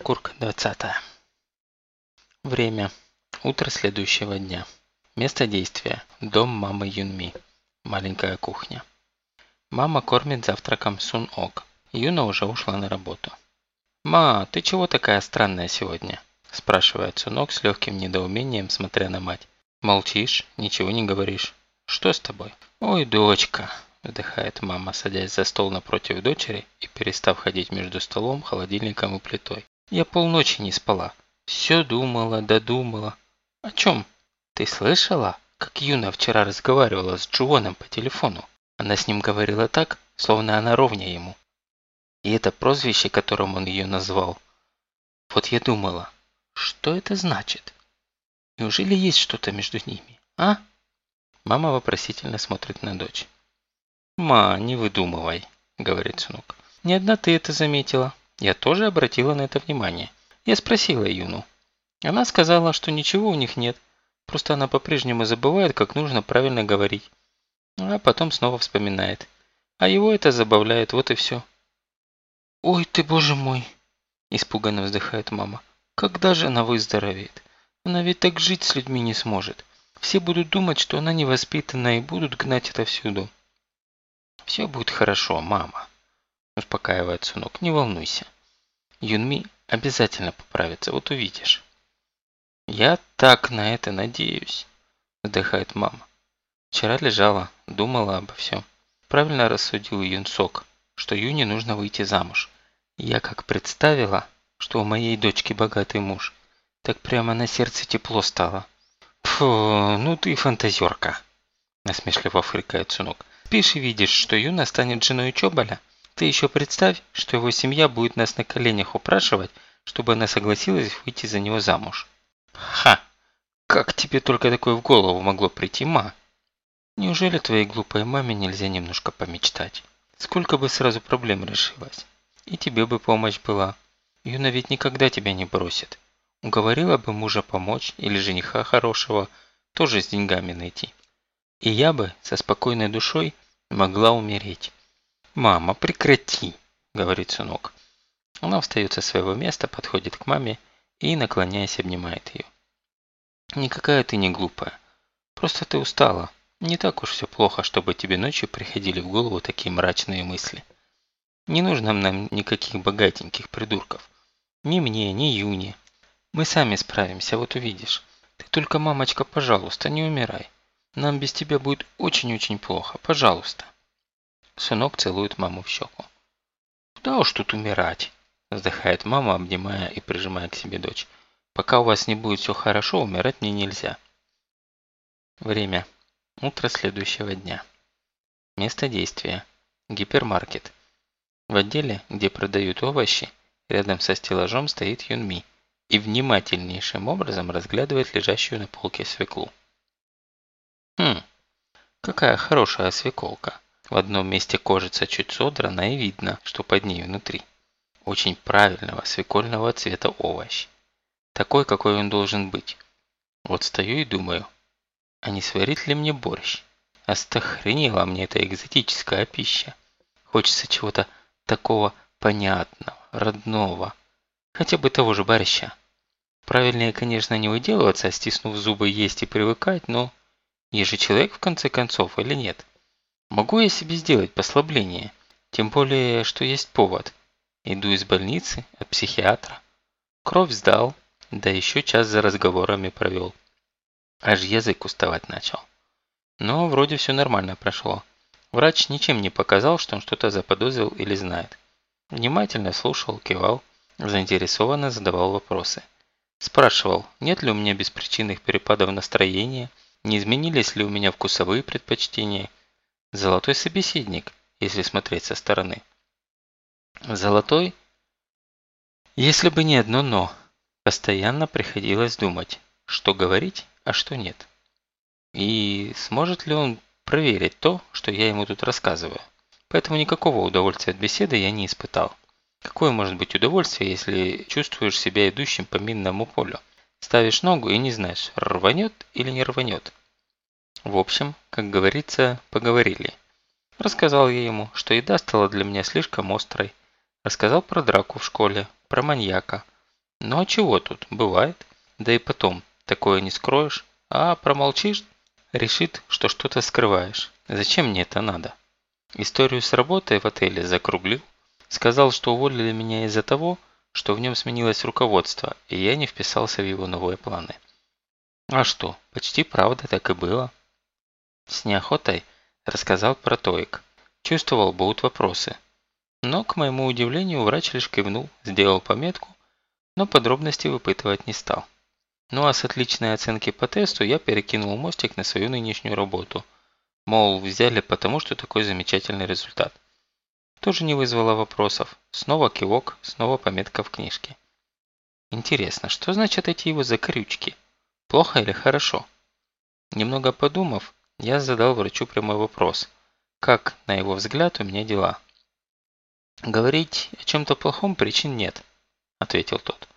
Шкурка 20. Время. Утро следующего дня. Место действия. Дом мамы Юнми. Маленькая кухня. Мама кормит завтраком Сун Ок. Юна уже ушла на работу. «Ма, ты чего такая странная сегодня?» спрашивает Сунок с легким недоумением, смотря на мать. «Молчишь, ничего не говоришь. Что с тобой?» «Ой, дочка!» вздыхает мама, садясь за стол напротив дочери и перестав ходить между столом, холодильником и плитой. Я полночи не спала. Все думала, додумала. О чем? Ты слышала, как Юна вчера разговаривала с Джуоном по телефону? Она с ним говорила так, словно она ровня ему. И это прозвище, которым он ее назвал. Вот я думала, что это значит? Неужели есть что-то между ними, а? Мама вопросительно смотрит на дочь. «Ма, не выдумывай», – говорит сынок. «Не одна ты это заметила. Я тоже обратила на это внимание. Я спросила Юну. Она сказала, что ничего у них нет, просто она по-прежнему забывает, как нужно правильно говорить. А потом снова вспоминает. А его это забавляет, вот и все. «Ой ты, боже мой!» – испуганно вздыхает мама. «Когда же она выздоровеет? Она ведь так жить с людьми не сможет. Все будут думать, что она невоспитанная и будут гнать это всюду». «Все будет хорошо, мама», Успокаивает сынок, не волнуйся. Юнми обязательно поправится, вот увидишь. Я так на это надеюсь, вздыхает мама. Вчера лежала, думала обо всем. Правильно рассудил Юнсок, что Юне нужно выйти замуж. Я как представила, что у моей дочки богатый муж, так прямо на сердце тепло стало. Фу, ну ты фантазерка, насмешливо фыркает сынок. Спишь и видишь, что Юна станет женой Чоболя? Ты еще представь, что его семья будет нас на коленях упрашивать, чтобы она согласилась выйти за него замуж. Ха! Как тебе только такое в голову могло прийти, ма? Неужели твоей глупой маме нельзя немножко помечтать? Сколько бы сразу проблем решилось. И тебе бы помощь была. Юна ведь никогда тебя не бросит. Уговорила бы мужа помочь или жениха хорошего тоже с деньгами найти. И я бы со спокойной душой могла умереть. «Мама, прекрати!» – говорит сынок. Она встает со своего места, подходит к маме и, наклоняясь, обнимает ее. «Никакая ты не глупая. Просто ты устала. Не так уж все плохо, чтобы тебе ночью приходили в голову такие мрачные мысли. Не нужно нам никаких богатеньких придурков. Ни мне, ни Юне. Мы сами справимся, вот увидишь. Ты только, мамочка, пожалуйста, не умирай. Нам без тебя будет очень-очень плохо. Пожалуйста». Сынок целует маму в щеку. «Куда уж тут умирать?» Вздыхает мама, обнимая и прижимая к себе дочь. «Пока у вас не будет все хорошо, умирать мне нельзя». Время. Утро следующего дня. Место действия. Гипермаркет. В отделе, где продают овощи, рядом со стеллажом стоит Юнми и внимательнейшим образом разглядывает лежащую на полке свеклу. Хм, какая хорошая свеколка. В одном месте кожица чуть содрана и видно, что под ней внутри. Очень правильного свекольного цвета овощ. Такой, какой он должен быть. Вот стою и думаю, а не сварит ли мне борщ? Остохренела мне эта экзотическая пища. Хочется чего-то такого понятного, родного. Хотя бы того же борща. Правильнее, конечно, не выделываться, стиснув зубы есть и привыкать, но... Я же человек в конце концов или нет? Могу я себе сделать послабление? Тем более, что есть повод. Иду из больницы от психиатра. Кровь сдал, да еще час за разговорами провел. Аж язык уставать начал. Но вроде все нормально прошло. Врач ничем не показал, что он что-то заподозрил или знает. Внимательно слушал, кивал, заинтересованно задавал вопросы. Спрашивал, нет ли у меня беспричинных перепадов настроения, не изменились ли у меня вкусовые предпочтения Золотой собеседник, если смотреть со стороны. Золотой? Если бы не одно «но». Постоянно приходилось думать, что говорить, а что нет. И сможет ли он проверить то, что я ему тут рассказываю. Поэтому никакого удовольствия от беседы я не испытал. Какое может быть удовольствие, если чувствуешь себя идущим по минному полю? Ставишь ногу и не знаешь, рванет или не рванет. В общем, как говорится, поговорили. Рассказал я ему, что еда стала для меня слишком острой. Рассказал про драку в школе, про маньяка. Ну а чего тут, бывает. Да и потом, такое не скроешь, а промолчишь, решит, что что-то скрываешь. Зачем мне это надо? Историю с работой в отеле закруглил. Сказал, что уволили меня из-за того, что в нем сменилось руководство, и я не вписался в его новые планы. А что, почти правда так и было. С неохотой рассказал про ТОИК. Чувствовал, будут вопросы. Но, к моему удивлению, врач лишь кивнул, сделал пометку, но подробности выпытывать не стал. Ну а с отличной оценки по тесту я перекинул мостик на свою нынешнюю работу. Мол, взяли потому, что такой замечательный результат. Тоже не вызвало вопросов. Снова кивок, снова пометка в книжке. Интересно, что значат эти его закорючки? Плохо или хорошо? Немного подумав, я задал врачу прямой вопрос. Как, на его взгляд, у меня дела? Говорить о чем-то плохом причин нет, ответил тот.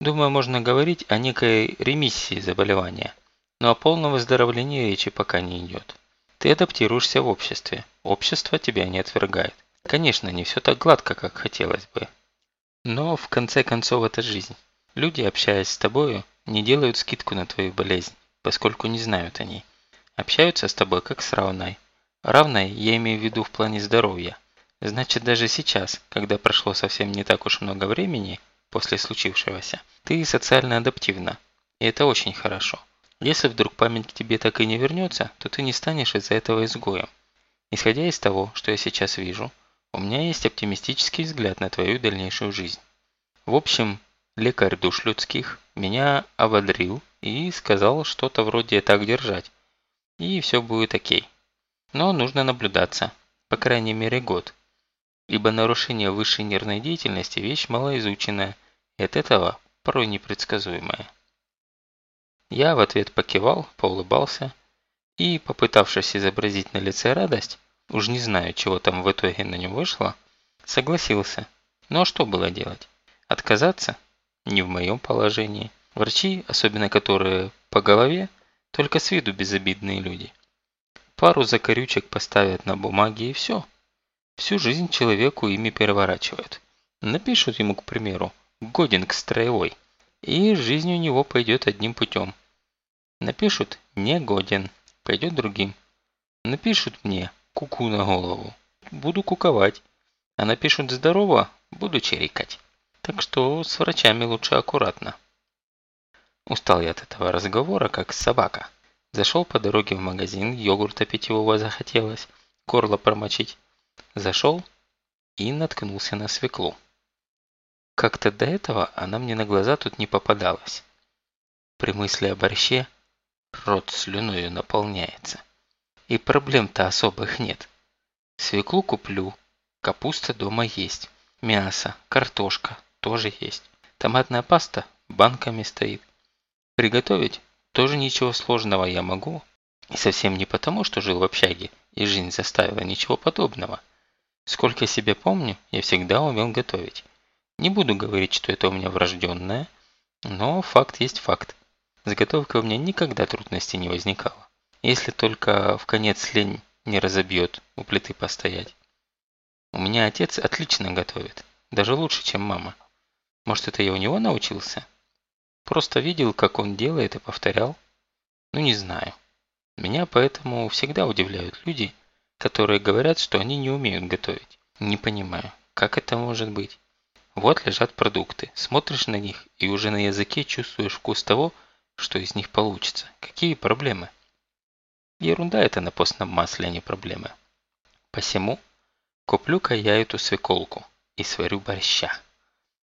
Думаю, можно говорить о некой ремиссии заболевания, но о полном выздоровлении речи пока не идет. Ты адаптируешься в обществе, общество тебя не отвергает. Конечно, не все так гладко, как хотелось бы. Но в конце концов это жизнь. Люди, общаясь с тобою, не делают скидку на твою болезнь, поскольку не знают о ней. Общаются с тобой как с равной. Равной я имею в виду в плане здоровья. Значит, даже сейчас, когда прошло совсем не так уж много времени, после случившегося, ты социально адаптивна. И это очень хорошо. Если вдруг память к тебе так и не вернется, то ты не станешь из-за этого изгоем. Исходя из того, что я сейчас вижу, у меня есть оптимистический взгляд на твою дальнейшую жизнь. В общем, лекарь душ людских меня ободрил и сказал что-то вроде «так держать», и все будет окей. Но нужно наблюдаться, по крайней мере год, ибо нарушение высшей нервной деятельности – вещь малоизученная и от этого порой непредсказуемая. Я в ответ покивал, поулыбался и, попытавшись изобразить на лице радость, уж не знаю, чего там в итоге на нем вышло, согласился. А что было делать? Отказаться? Не в моем положении. Врачи, особенно которые по голове, только с виду безобидные люди. Пару закорючек поставят на бумаге и все. Всю жизнь человеку ими переворачивают. Напишут ему, к примеру, «годен к строевой», и жизнь у него пойдет одним путем. Напишут «не годен», пойдет другим. Напишут мне «куку -ку на голову», буду куковать. А напишут «здорово», буду чирикать. Так что с врачами лучше аккуратно. Устал я от этого разговора, как собака. Зашел по дороге в магазин, йогурта питьевого захотелось, горло промочить. Зашел и наткнулся на свеклу. Как-то до этого она мне на глаза тут не попадалась. При мысли о борще рот слюною наполняется. И проблем-то особых нет. Свеклу куплю, капуста дома есть, мясо, картошка тоже есть. Томатная паста банками стоит. Приготовить тоже ничего сложного я могу. И совсем не потому, что жил в общаге, и жизнь заставила ничего подобного. Сколько себе помню, я всегда умел готовить. Не буду говорить, что это у меня врожденное, но факт есть факт. С готовкой у меня никогда трудностей не возникало. Если только в конец лень не разобьет у плиты постоять. У меня отец отлично готовит, даже лучше, чем мама. Может, это я у него научился? Просто видел, как он делает и повторял. Ну, не знаю. Меня поэтому всегда удивляют люди, которые говорят, что они не умеют готовить. Не понимаю, как это может быть? Вот лежат продукты, смотришь на них и уже на языке чувствуешь вкус того, что из них получится. Какие проблемы? Ерунда это на постном масле, а не проблемы. Посему куплю-ка я эту свеколку и сварю борща.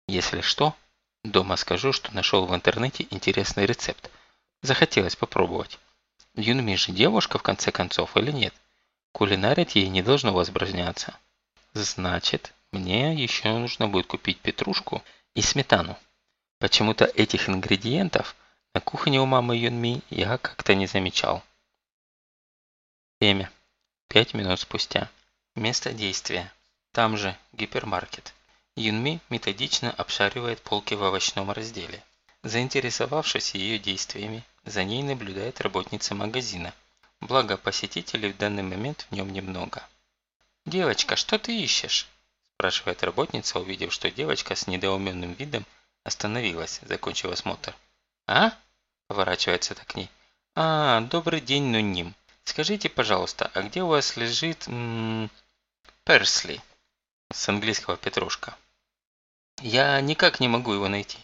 Если что, дома скажу, что нашел в интернете интересный рецепт. Захотелось попробовать. Юнми же девушка в конце концов или нет? Кулинарить ей не должно возбраняться. Значит, мне еще нужно будет купить петрушку и сметану. Почему-то этих ингредиентов на кухне у мамы Юнми я как-то не замечал. Время. Пять минут спустя. Место действия. Там же гипермаркет. Юнми методично обшаривает полки в овощном разделе. Заинтересовавшись ее действиями, за ней наблюдает работница магазина, благо посетителей в данный момент в нем немного. «Девочка, что ты ищешь?» спрашивает работница, увидев, что девочка с недоуменным видом Остановилась, закончив осмотр. «А?» – поворачивается так к ней. «А, добрый день, Нунним. Скажите, пожалуйста, а где у вас лежит... М -м, Персли?» С английского петрушка. «Я никак не могу его найти».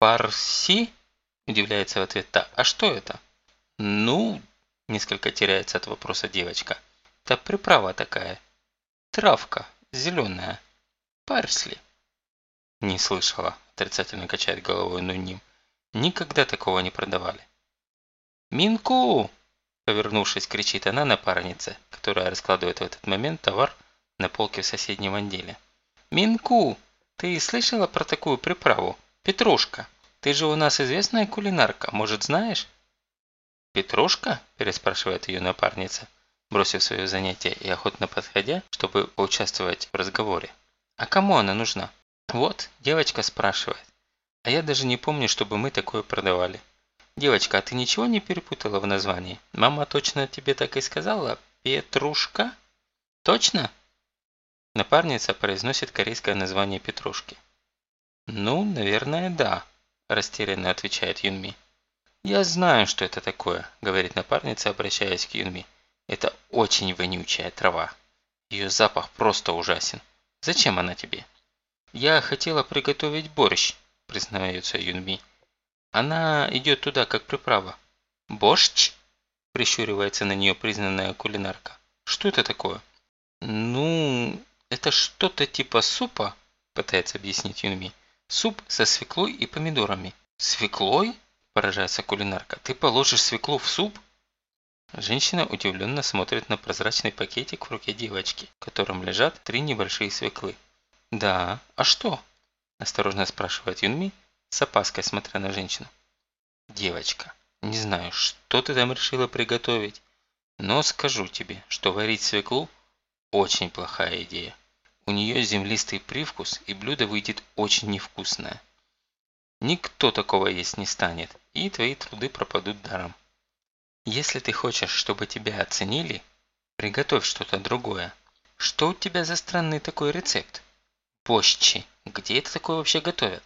«Парси?» – удивляется в ответ та. «А что это?» «Ну...» – несколько теряется от вопроса девочка. «Это приправа такая. Травка, зеленая. Парсли». «Не слышала», – отрицательно качает головой Нунним. «Никогда такого не продавали». «Минку!» – повернувшись, кричит она напарнице, которая раскладывает в этот момент товар на полке в соседнем отделе. «Минку, ты слышала про такую приправу? Петрушка. Ты же у нас известная кулинарка, может, знаешь?» «Петрушка?» – переспрашивает ее напарница, бросив свое занятие и охотно подходя, чтобы поучаствовать в разговоре. «А кому она нужна?» «Вот, девочка спрашивает. А я даже не помню, чтобы мы такое продавали. Девочка, а ты ничего не перепутала в названии? Мама точно тебе так и сказала? Петрушка? Точно?» Напарница произносит корейское название петрушки. «Ну, наверное, да», – растерянно отвечает Юнми. «Я знаю, что это такое», – говорит напарница, обращаясь к Юнми. «Это очень вонючая трава. Ее запах просто ужасен. Зачем она тебе?» «Я хотела приготовить борщ», – признается Юнми. «Она идет туда, как приправа». «Борщ?» – прищуривается на нее признанная кулинарка. «Что это такое?» «Ну, «Это что-то типа супа?» – пытается объяснить Юнми. «Суп со свеклой и помидорами». «Свеклой?» – поражается кулинарка. «Ты положишь свеклу в суп?» Женщина удивленно смотрит на прозрачный пакетик в руке девочки, в котором лежат три небольшие свеклы. «Да, а что?» – осторожно спрашивает Юнми, с опаской смотря на женщину. «Девочка, не знаю, что ты там решила приготовить, но скажу тебе, что варить свеклу очень плохая идея. У нее землистый привкус, и блюдо выйдет очень невкусное. Никто такого есть не станет, и твои труды пропадут даром. Если ты хочешь, чтобы тебя оценили, приготовь что-то другое. Что у тебя за странный такой рецепт? Пощи. Где это такое вообще готовят?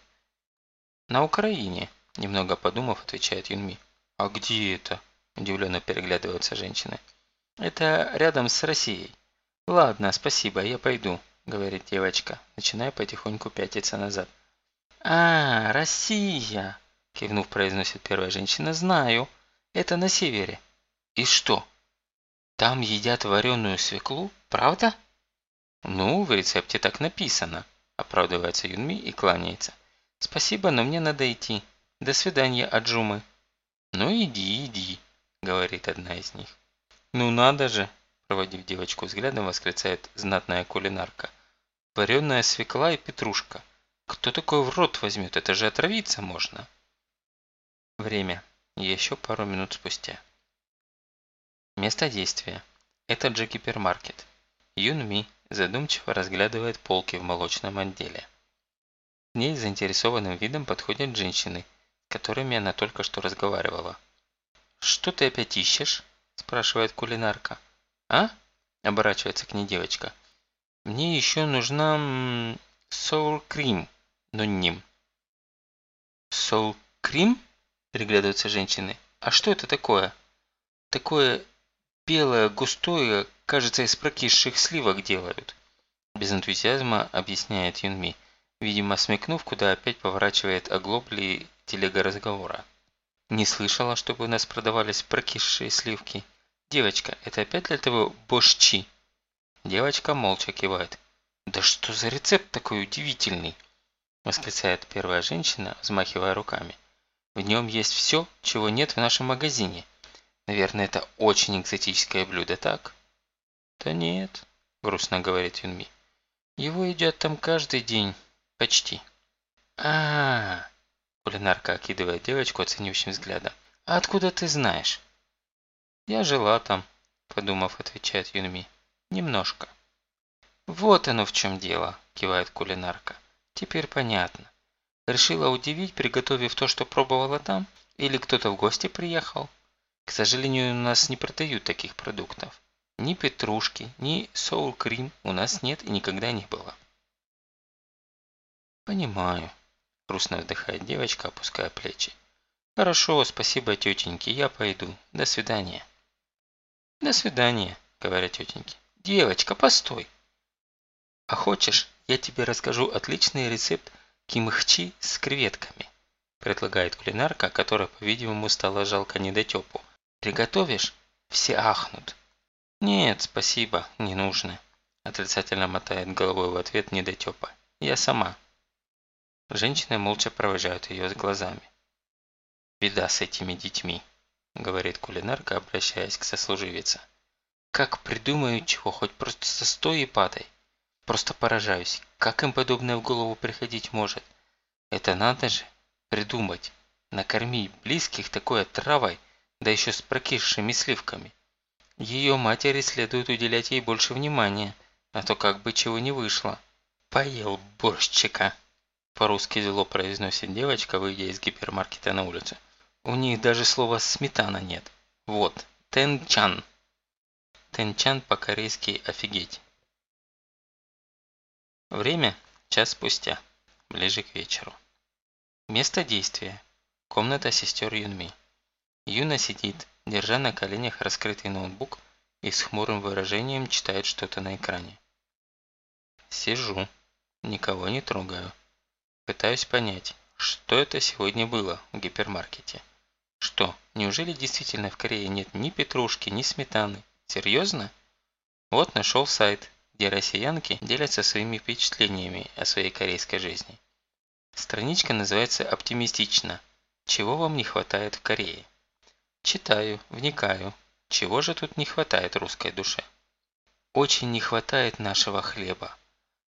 На Украине, немного подумав, отвечает Юнми. А где это? Удивленно переглядываются женщины. Это рядом с Россией. «Ладно, спасибо, я пойду», – говорит девочка, начиная потихоньку пятиться назад. «А, Россия!» – кивнув, произносит первая женщина. «Знаю. Это на севере». «И что? Там едят вареную свеклу? Правда?» «Ну, в рецепте так написано», – оправдывается Юнми и кланяется. «Спасибо, но мне надо идти. До свидания, Аджумы». «Ну иди, иди», – говорит одна из них. «Ну надо же», проводив девочку взглядом, восклицает знатная кулинарка. Вареная свекла и петрушка. Кто такой в рот возьмет? Это же отравиться можно. Время. Еще пару минут спустя. Место действия. Это же гипермаркет. Юнми задумчиво разглядывает полки в молочном отделе. К ней заинтересованным видом подходят женщины, с которыми она только что разговаривала. «Что ты опять ищешь?» – спрашивает кулинарка. «А?» – оборачивается к ней девочка. «Мне еще нужна соул крим, но ним». «Соул крим?» – переглядываются женщины. «А что это такое?» «Такое белое, густое, кажется, из прокисших сливок делают». Без энтузиазма объясняет Юнми, видимо, смекнув, куда опять поворачивает оглобли телега разговора. «Не слышала, чтобы у нас продавались прокисшие сливки». «Девочка, это опять для того бошчи?» Девочка молча кивает. «Да что за рецепт такой удивительный?» Восклицает первая женщина, взмахивая руками. «В нем есть все, чего нет в нашем магазине. Наверное, это очень экзотическое блюдо, так?» «Да нет», грустно говорит Юнми. «Его едят там каждый день. Почти». А, -а, -а Кулинарка окидывает девочку оценивающим взглядом. «А откуда ты знаешь?» «Я жила там», – подумав, отвечает Юнми. «Немножко». «Вот оно в чем дело», – кивает кулинарка. «Теперь понятно. Решила удивить, приготовив то, что пробовала там? Или кто-то в гости приехал? К сожалению, у нас не продают таких продуктов. Ни петрушки, ни соул-крим у нас нет и никогда не было». «Понимаю», грустно вздыхает девочка, опуская плечи. Хорошо, спасибо, тетеньки, я пойду. До свидания. До свидания, говорят тетеньки. Девочка, постой. А хочешь, я тебе расскажу отличный рецепт кимхчи с креветками, предлагает кулинарка, которая, по-видимому, стала жалко недотепу. Приготовишь? Все ахнут. Нет, спасибо, не нужно. Отрицательно мотает головой в ответ недотепа. Я сама. Женщины молча провожают ее с глазами. «Беда с этими детьми», – говорит кулинарка, обращаясь к сослуживице. «Как придумают чего, хоть просто со стой и падай. Просто поражаюсь, как им подобное в голову приходить может. Это надо же, придумать, накормить близких такой отравой, да еще с прокисшими сливками. Ее матери следует уделять ей больше внимания, а то как бы чего не вышло. Поел борщика!» По-русски зло произносит девочка, выйдя из гипермаркета на улицу. У них даже слова «сметана» нет. Вот, тенчан. Тенчан по-корейски «офигеть». Время – час спустя, ближе к вечеру. Место действия – комната сестер Юнми. Юна сидит, держа на коленях раскрытый ноутбук и с хмурым выражением читает что-то на экране. Сижу, никого не трогаю. Пытаюсь понять, что это сегодня было в гипермаркете. Что, неужели действительно в Корее нет ни петрушки, ни сметаны? Серьезно? Вот нашел сайт, где россиянки делятся своими впечатлениями о своей корейской жизни. Страничка называется «Оптимистично. Чего вам не хватает в Корее?» Читаю, вникаю. Чего же тут не хватает русской душе? Очень не хватает нашего хлеба.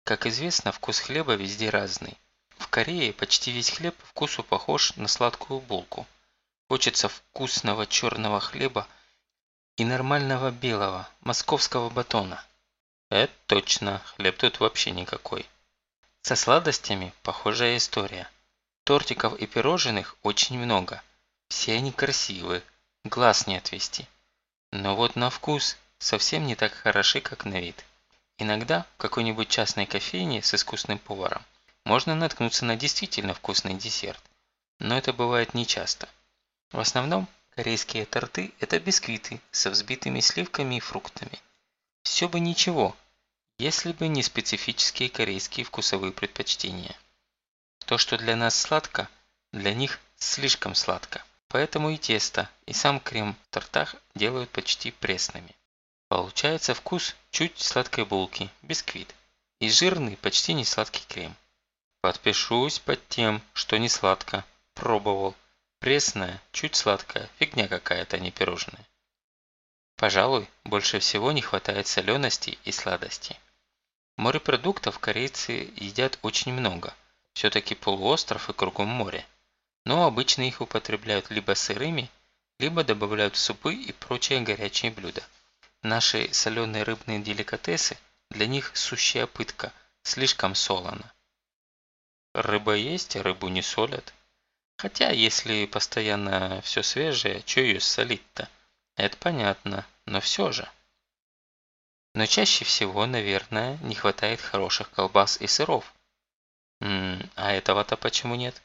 Как известно, вкус хлеба везде разный. В Корее почти весь хлеб вкусу похож на сладкую булку. Хочется вкусного черного хлеба и нормального белого, московского батона. Это точно, хлеб тут вообще никакой. Со сладостями похожая история. Тортиков и пирожных очень много. Все они красивы, глаз не отвести. Но вот на вкус совсем не так хороши, как на вид. Иногда в какой-нибудь частной кофейне с искусным поваром можно наткнуться на действительно вкусный десерт. Но это бывает нечасто. В основном корейские торты – это бисквиты со взбитыми сливками и фруктами. Все бы ничего, если бы не специфические корейские вкусовые предпочтения. То, что для нас сладко, для них слишком сладко. Поэтому и тесто, и сам крем в тортах делают почти пресными. Получается вкус чуть сладкой булки, бисквит, и жирный, почти не сладкий крем. Подпишусь под тем, что не сладко. Пробовал. Пресная, чуть сладкая, фигня какая-то, не пирожное. Пожалуй, больше всего не хватает солености и сладости. Морепродуктов корейцы едят очень много. Все-таки полуостров и кругом море. Но обычно их употребляют либо сырыми, либо добавляют в супы и прочие горячие блюда. Наши соленые рыбные деликатесы для них сущая пытка, слишком солоно. Рыба есть, а рыбу не солят. Хотя, если постоянно все свежее, что ее солить-то? Это понятно, но все же. Но чаще всего, наверное, не хватает хороших колбас и сыров. М а этого-то почему нет?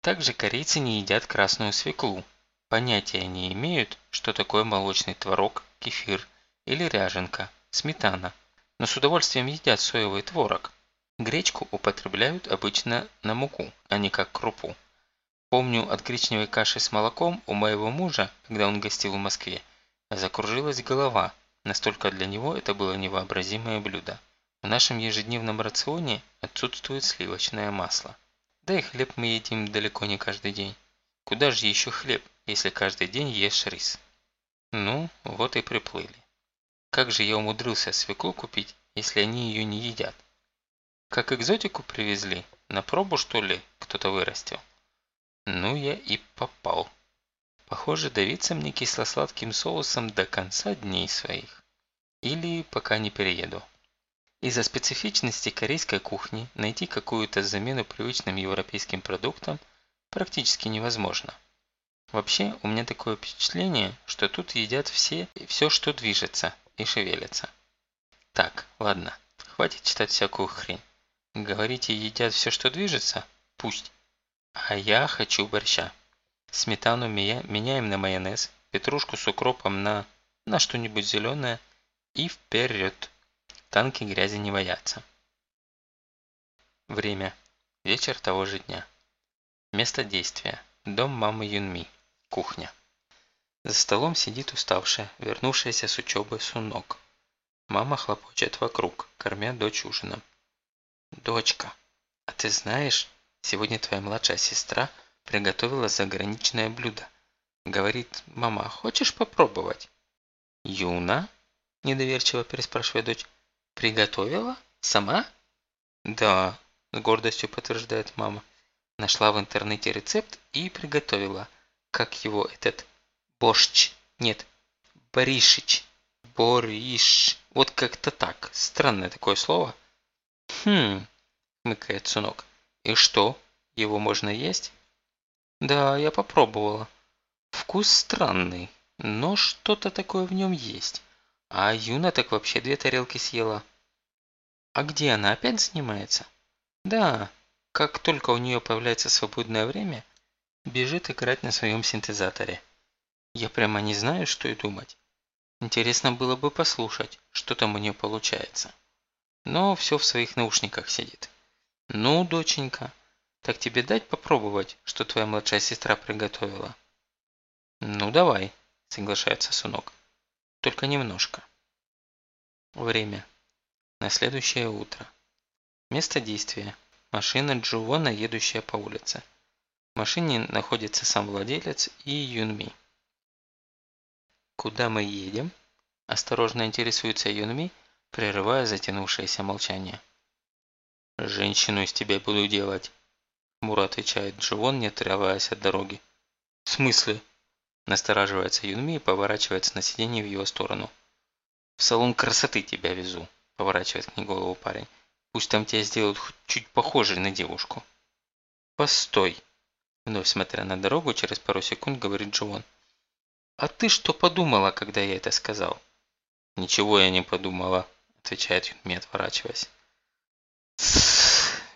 Также корейцы не едят красную свеклу. Понятия не имеют, что такое молочный творог, кефир или ряженка, сметана. Но с удовольствием едят соевый творог. Гречку употребляют обычно на муку, а не как крупу. Помню, от гречневой каши с молоком у моего мужа, когда он гостил в Москве, закружилась голова, настолько для него это было невообразимое блюдо. В нашем ежедневном рационе отсутствует сливочное масло. Да и хлеб мы едим далеко не каждый день. Куда же еще хлеб, если каждый день ешь рис? Ну, вот и приплыли. Как же я умудрился свеклу купить, если они ее не едят? Как экзотику привезли? На пробу, что ли, кто-то вырастил? Ну я и попал. Похоже, давиться мне кисло-сладким соусом до конца дней своих. Или пока не перееду. Из-за специфичности корейской кухни найти какую-то замену привычным европейским продуктам практически невозможно. Вообще, у меня такое впечатление, что тут едят все все, что движется и шевелится. Так, ладно, хватит читать всякую хрень. Говорите, едят все, что движется? Пусть. А я хочу борща. Сметану меняем на майонез, петрушку с укропом на, на что-нибудь зеленое и вперед. Танки грязи не боятся. Время. Вечер того же дня. Место действия. Дом мамы Юнми. Кухня. За столом сидит уставшая, вернувшаяся с учебы Сунок. Мама хлопочет вокруг, кормя дочь ужином. «Дочка, а ты знаешь, сегодня твоя младшая сестра приготовила заграничное блюдо. Говорит, мама, хочешь попробовать?» «Юна?» – недоверчиво переспрашивает дочь. «Приготовила? Сама?» «Да», – с гордостью подтверждает мама. Нашла в интернете рецепт и приготовила. Как его этот? Борщ. Нет, Боришич. Бориш. Вот как-то так. Странное такое слово. Хм, хмыкает Сунок. И что, его можно есть? Да, я попробовала. Вкус странный, но что-то такое в нем есть. А Юна так вообще две тарелки съела. А где она опять занимается? Да, как только у нее появляется свободное время, бежит играть на своем синтезаторе. Я прямо не знаю, что и думать. Интересно было бы послушать, что там у нее получается. Но все в своих наушниках сидит. Ну, доченька, так тебе дать попробовать, что твоя младшая сестра приготовила? Ну, давай, соглашается Сунок. Только немножко. Время. На следующее утро. Место действия. Машина Джувона, едущая по улице. В машине находится сам владелец и Юнми. «Куда мы едем?» – осторожно интересуется Юнми, прерывая затянувшееся молчание. «Женщину из тебя буду делать», – хмуро отвечает Джувон, не отрываясь от дороги. «В смысле?» – настораживается Юнми и поворачивается на сиденье в его сторону. «В салон красоты тебя везу», – поворачивает к ней голову парень. Пусть там тебя сделают хоть чуть похожей на девушку. Постой. Вновь смотря на дорогу, через пару секунд говорит Джон. А ты что подумала, когда я это сказал? Ничего я не подумала, отвечает Юнми, отворачиваясь.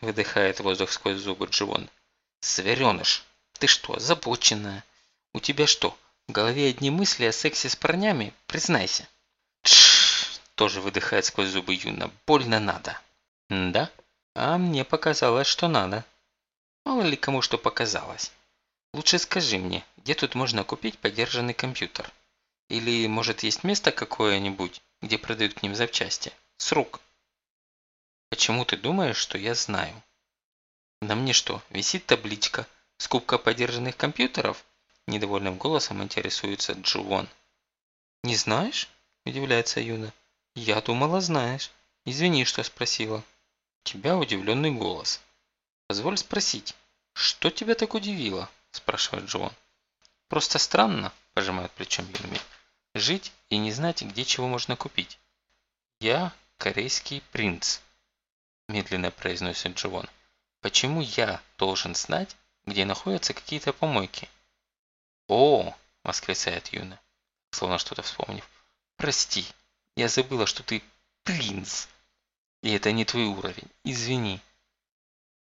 Выдыхает воздух сквозь зубы Дживон. Звереныш, ты что, озабоченная? У тебя что, в голове одни мысли о сексе с парнями? Признайся. Тш, тоже выдыхает сквозь зубы Юна. Больно надо. Да? А мне показалось, что надо. Мало ли кому что показалось. Лучше скажи мне, где тут можно купить подержанный компьютер? Или, может, есть место какое-нибудь, где продают к ним запчасти? С рук. Почему ты думаешь, что я знаю? На мне что, висит табличка «Скупка подержанных компьютеров»? Недовольным голосом интересуется Джувон. «Не знаешь?» – удивляется Юна. «Я думала, знаешь. Извини, что спросила» тебя удивленный голос. «Позволь спросить, что тебя так удивило?» – спрашивает Джон. «Просто странно», – пожимает плечом Юми, – «жить и не знать, где чего можно купить». «Я корейский принц», – медленно произносит Джон. «Почему я должен знать, где находятся какие-то помойки?» «О!» – восклицает Юна, словно что-то вспомнив. «Прости, я забыла, что ты принц!» И это не твой уровень. Извини.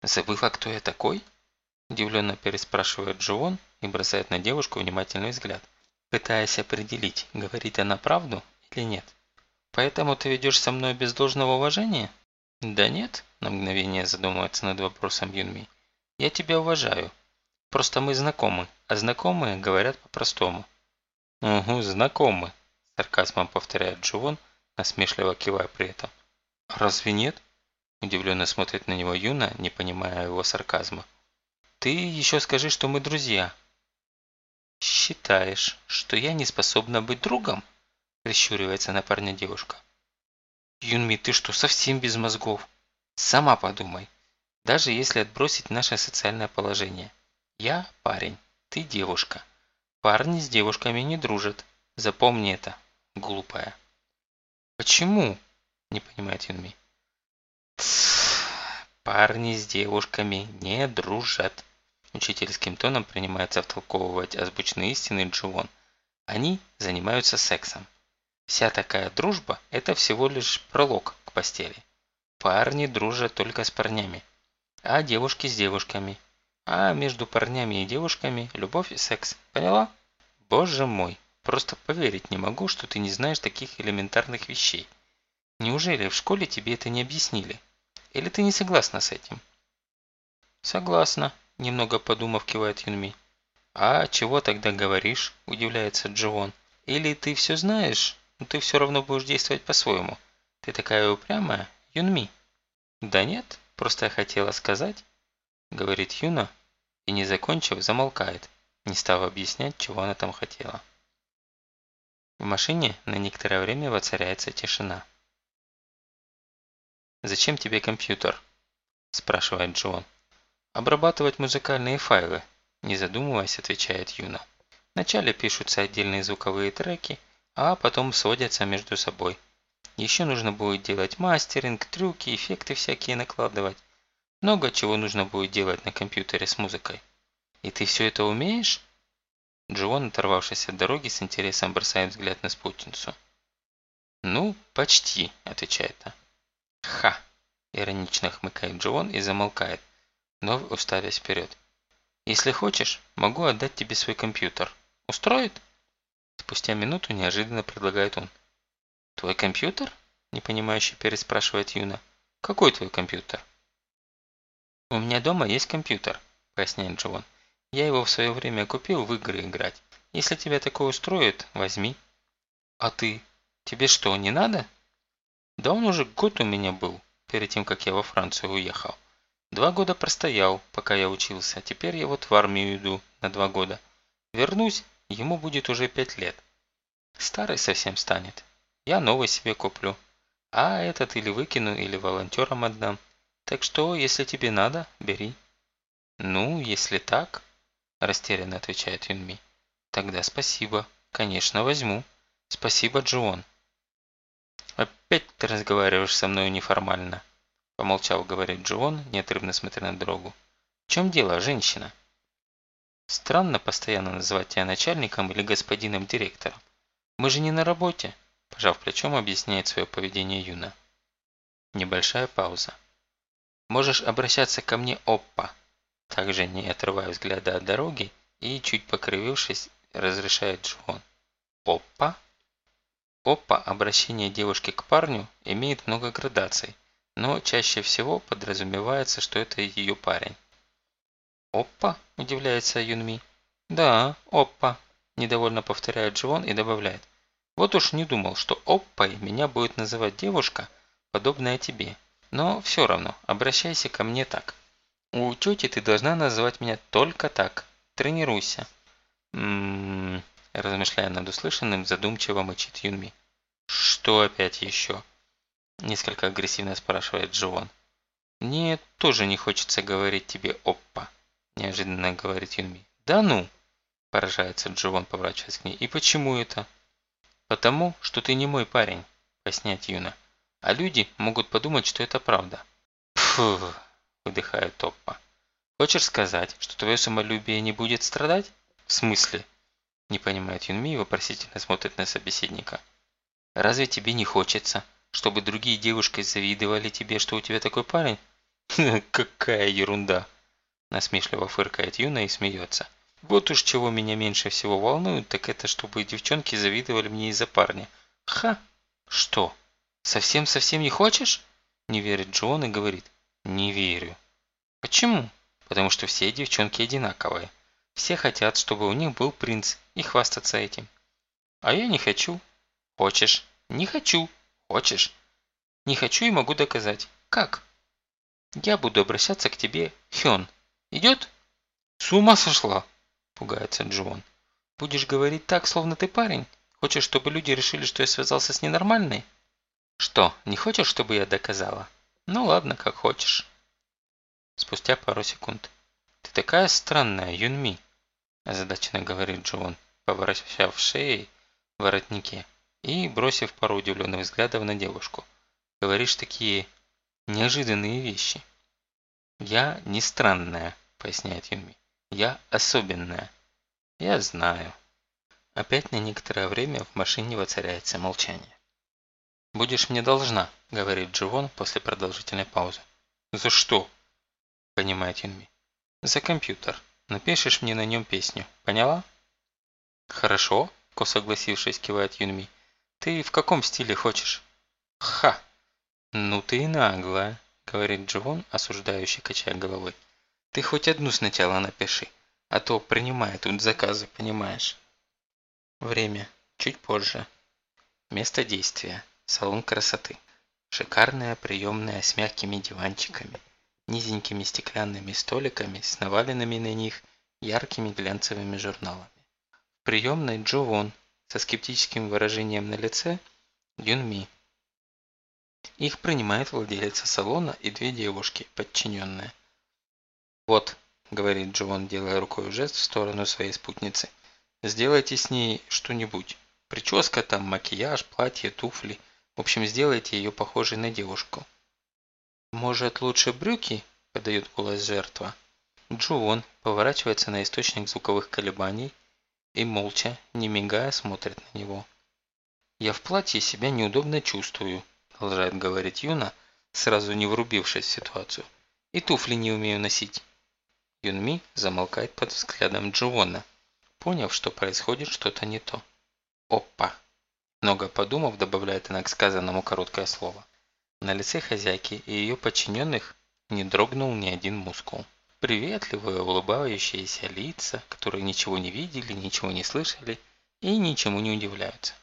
Забыла, кто я такой? Удивленно переспрашивает Джоон и бросает на девушку внимательный взгляд, пытаясь определить, говорит она правду или нет. Поэтому ты ведешь со мной без должного уважения? Да нет, на мгновение задумывается над вопросом Юнми. Я тебя уважаю. Просто мы знакомы, а знакомые говорят по-простому. Угу, знакомы, сарказмом повторяет Джувон, насмешливо кивая при этом. «Разве нет?» – удивленно смотрит на него Юна, не понимая его сарказма. «Ты еще скажи, что мы друзья». «Считаешь, что я не способна быть другом?» – прищуривается на парня девушка. «Юнми, ты что, совсем без мозгов? Сама подумай. Даже если отбросить наше социальное положение. Я парень, ты девушка. Парни с девушками не дружат. Запомни это, глупая». «Почему?» не понимает Юнми. Парни с девушками не дружат. Учительским тоном принимается втолковывать озвученные истины Дживон. Они занимаются сексом. Вся такая дружба – это всего лишь пролог к постели. Парни дружат только с парнями, а девушки с девушками. А между парнями и девушками любовь и секс. Поняла? Боже мой, просто поверить не могу, что ты не знаешь таких элементарных вещей. Неужели в школе тебе это не объяснили? Или ты не согласна с этим? Согласна, немного подумав, кивает Юнми. А чего тогда говоришь? Удивляется Джоон. Или ты все знаешь, но ты все равно будешь действовать по-своему. Ты такая упрямая, Юнми. Да нет, просто я хотела сказать, говорит Юна, и не закончив, замолкает, не став объяснять, чего она там хотела. В машине на некоторое время воцаряется тишина. «Зачем тебе компьютер?» – спрашивает Джон. «Обрабатывать музыкальные файлы», – не задумываясь, отвечает Юна. Вначале пишутся отдельные звуковые треки, а потом сводятся между собой. Еще нужно будет делать мастеринг, трюки, эффекты всякие накладывать. Много чего нужно будет делать на компьютере с музыкой. И ты все это умеешь? Джон, оторвавшись от дороги, с интересом бросает взгляд на спутницу. «Ну, почти», – отвечает та. «Ха!» – иронично хмыкает Джон и замолкает, вновь уставясь вперед. «Если хочешь, могу отдать тебе свой компьютер. Устроит?» Спустя минуту неожиданно предлагает он. «Твой компьютер?» – непонимающе переспрашивает Юна. «Какой твой компьютер?» «У меня дома есть компьютер», – поясняет Джон. «Я его в свое время купил в игры играть. Если тебя такое устроит, возьми». «А ты? Тебе что, не надо?» «Да он уже год у меня был, перед тем, как я во Францию уехал. Два года простоял, пока я учился. Теперь я вот в армию иду на два года. Вернусь, ему будет уже пять лет. Старый совсем станет. Я новый себе куплю. А этот или выкину, или волонтерам отдам. Так что, если тебе надо, бери». «Ну, если так», – растерянно отвечает Юнми. «Тогда спасибо. Конечно, возьму. Спасибо, Джон». «Опять ты разговариваешь со мной неформально», – помолчав, говорит Джон, неотрывно смотря на дорогу. «В чем дело, женщина?» «Странно постоянно называть тебя начальником или господином директором. Мы же не на работе», – пожав плечом, объясняет свое поведение Юна. Небольшая пауза. «Можешь обращаться ко мне, Оппа», также не отрывая взгляда от дороги и, чуть покривившись, разрешает Джон. «Оппа?» Оппа обращение девушки к парню имеет много градаций, но чаще всего подразумевается, что это ее парень. «Оппа?» – удивляется Юнми. «Да, оппа», – недовольно повторяет Джон и добавляет. «Вот уж не думал, что оппой меня будет называть девушка, подобная тебе. Но все равно, обращайся ко мне так. У тети ты должна называть меня только так. Тренируйся». «Ммм...» размышляя над услышанным, задумчиво мычит Юнми. «Что опять еще?» Несколько агрессивно спрашивает Джоан. «Мне тоже не хочется говорить тебе оппа», неожиданно говорит Юнми. «Да ну!» поражается Джоан, поворачиваясь к ней. «И почему это?» «Потому, что ты не мой парень», поясняет Юна. «А люди могут подумать, что это правда». «Фу!» выдыхает Оппа. «Хочешь сказать, что твое самолюбие не будет страдать?» «В смысле?» Не понимает Юнми и вопросительно смотрит на собеседника. «Разве тебе не хочется, чтобы другие девушки завидовали тебе, что у тебя такой парень?» «Какая ерунда!» Насмешливо фыркает Юна и смеется. «Вот уж чего меня меньше всего волнует, так это чтобы девчонки завидовали мне из-за парня. Ха! Что? Совсем-совсем не хочешь?» Не верит Джон и говорит. «Не верю». «Почему?» «Потому что все девчонки одинаковые. Все хотят, чтобы у них был принц, и хвастаться этим. А я не хочу. Хочешь? Не хочу. Хочешь? Не хочу и могу доказать. Как? Я буду обращаться к тебе, Хён. Идет? С ума сошла? Пугается Джон. Будешь говорить так, словно ты парень? Хочешь, чтобы люди решили, что я связался с ненормальной? Что, не хочешь, чтобы я доказала? Ну ладно, как хочешь. Спустя пару секунд. Ты такая странная, Юнми озадаченно говорит Джон, поворачивав шеей в воротнике и бросив пару удивленных взглядов на девушку. Говоришь такие неожиданные вещи. Я не странная, поясняет Юми. Я особенная. Я знаю. Опять на некоторое время в машине воцаряется молчание. «Будешь мне должна», – говорит Дживон после продолжительной паузы. «За что?» – понимает Юнми. За компьютер. Напишешь мне на нем песню. Поняла? Хорошо, согласившись, кивает Юнми. Ты в каком стиле хочешь? Ха! Ну ты и наглая, говорит Дживон, осуждающий, качая головой. Ты хоть одну сначала напиши, а то принимай тут заказы, понимаешь. Время. Чуть позже. Место действия. Салон красоты. Шикарная приемная с мягкими диванчиками, низенькими стеклянными столиками с наваленными на них яркими глянцевыми журналами. В приемной Джо Вон со скептическим выражением на лице Юнми. Их принимает владелица салона и две девушки, подчиненные. «Вот», – говорит Джован, делая рукой жест в сторону своей спутницы, – «сделайте с ней что-нибудь. Прическа там, макияж, платье, туфли – в общем, сделайте ее похожей на девушку. «Может, лучше брюки?» – подает голос жертва. Джуон поворачивается на источник звуковых колебаний и молча, не мигая, смотрит на него. «Я в платье себя неудобно чувствую», – продолжает говорить Юна, сразу не врубившись в ситуацию. «И туфли не умею носить». Юнми замолкает под взглядом Джуона, поняв, что происходит что-то не то. «Опа!» Много подумав, добавляет она к сказанному короткое слово. На лице хозяйки и ее подчиненных не дрогнул ни один мускул. Приветливые, улыбающиеся лица, которые ничего не видели, ничего не слышали и ничему не удивляются.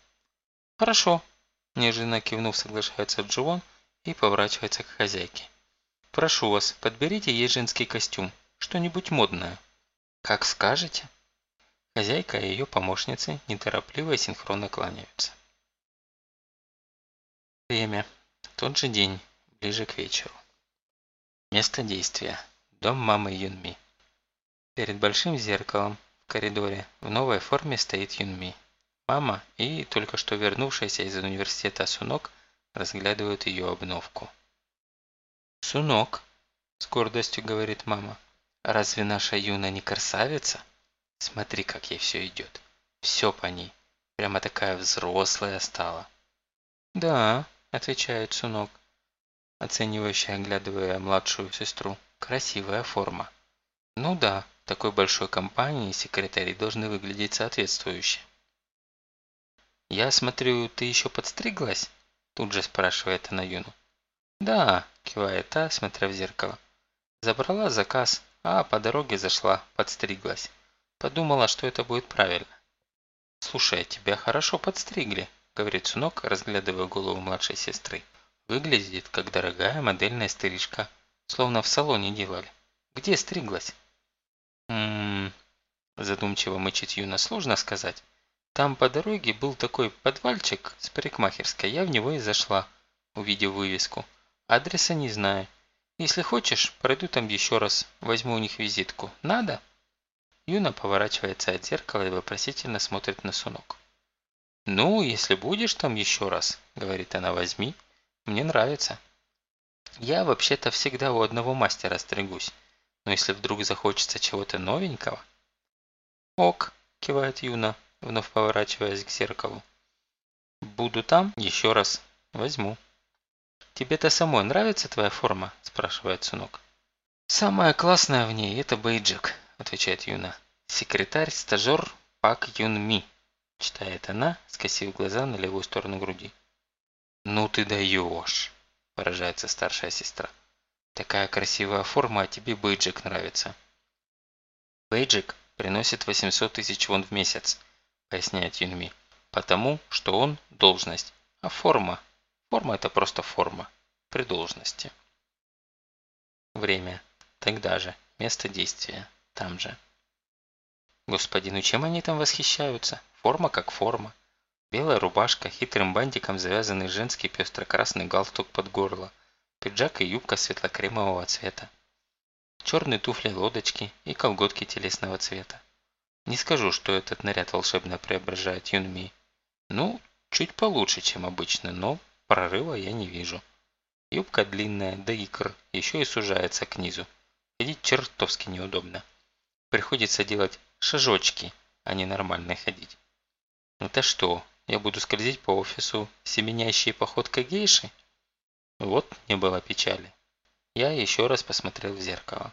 «Хорошо», – неожиданно кивнув, соглашается Дживон и поворачивается к хозяйке. «Прошу вас, подберите ей женский костюм, что-нибудь модное». «Как скажете». Хозяйка и ее помощницы неторопливо и синхронно кланяются. Время. Тот же день, ближе к вечеру. Место действия. Дом мамы Юнми. Перед большим зеркалом в коридоре в новой форме стоит Юнми. Мама и только что вернувшаяся из университета Сунок разглядывают ее обновку. «Сунок», – с гордостью говорит мама, – «разве наша Юна не красавица? Смотри, как ей все идет. Все по ней. Прямо такая взрослая стала». «Да», отвечает Сунок, оценивающий, оглядывая младшую сестру. Красивая форма. Ну да, такой большой компании секретари должны выглядеть соответствующе. «Я смотрю, ты еще подстриглась?» Тут же спрашивает она Юну. «Да», кивает та, смотря в зеркало. Забрала заказ, а по дороге зашла, подстриглась. Подумала, что это будет правильно. «Слушай, тебя хорошо подстригли», говорит Сунок, разглядывая голову младшей сестры. Выглядит, как дорогая модельная стрижка, словно в салоне делали. Где стриглась? Ммм, задумчиво мычит Юна, сложно сказать. Там по дороге был такой подвальчик с парикмахерской, я в него и зашла, увидев вывеску. Адреса не знаю. Если хочешь, пройду там еще раз, возьму у них визитку. Надо? Юна поворачивается от зеркала и вопросительно смотрит на Сунок. «Ну, если будешь там еще раз», – говорит она, – «возьми. Мне нравится». Я вообще-то всегда у одного мастера стригусь, но если вдруг захочется чего-то новенького... «Ок», – кивает Юна, вновь поворачиваясь к зеркалу. «Буду там еще раз. Возьму». «Тебе-то самой нравится твоя форма?» – спрашивает сынок. «Самое классное в ней – это бейджик», – отвечает Юна. «Секретарь-стажер Пак Юн Ми» читает она, скосив глаза на левую сторону груди. «Ну ты даешь!» – поражается старшая сестра. «Такая красивая форма, а тебе бейджик нравится». «Бейджик приносит 800 тысяч вон в месяц», – поясняет Юнми. «Потому, что он – должность, а форма – форма – это просто форма, при должности». Время. Тогда же. Место действия. Там же. Господи, ну чем они там восхищаются? Форма как форма. Белая рубашка, хитрым бантиком завязанный женский пестро-красный галстук под горло, пиджак и юбка светло-кремового цвета. Черные туфли-лодочки и колготки телесного цвета. Не скажу, что этот наряд волшебно преображает Юнми. Ну, чуть получше, чем обычно, но прорыва я не вижу. Юбка длинная, до икр, еще и сужается к низу. Ходить чертовски неудобно. Приходится делать шажочки, а не нормально ходить. Это что, я буду скользить по офису, семенящей походкой гейши? Вот не было печали. Я еще раз посмотрел в зеркало.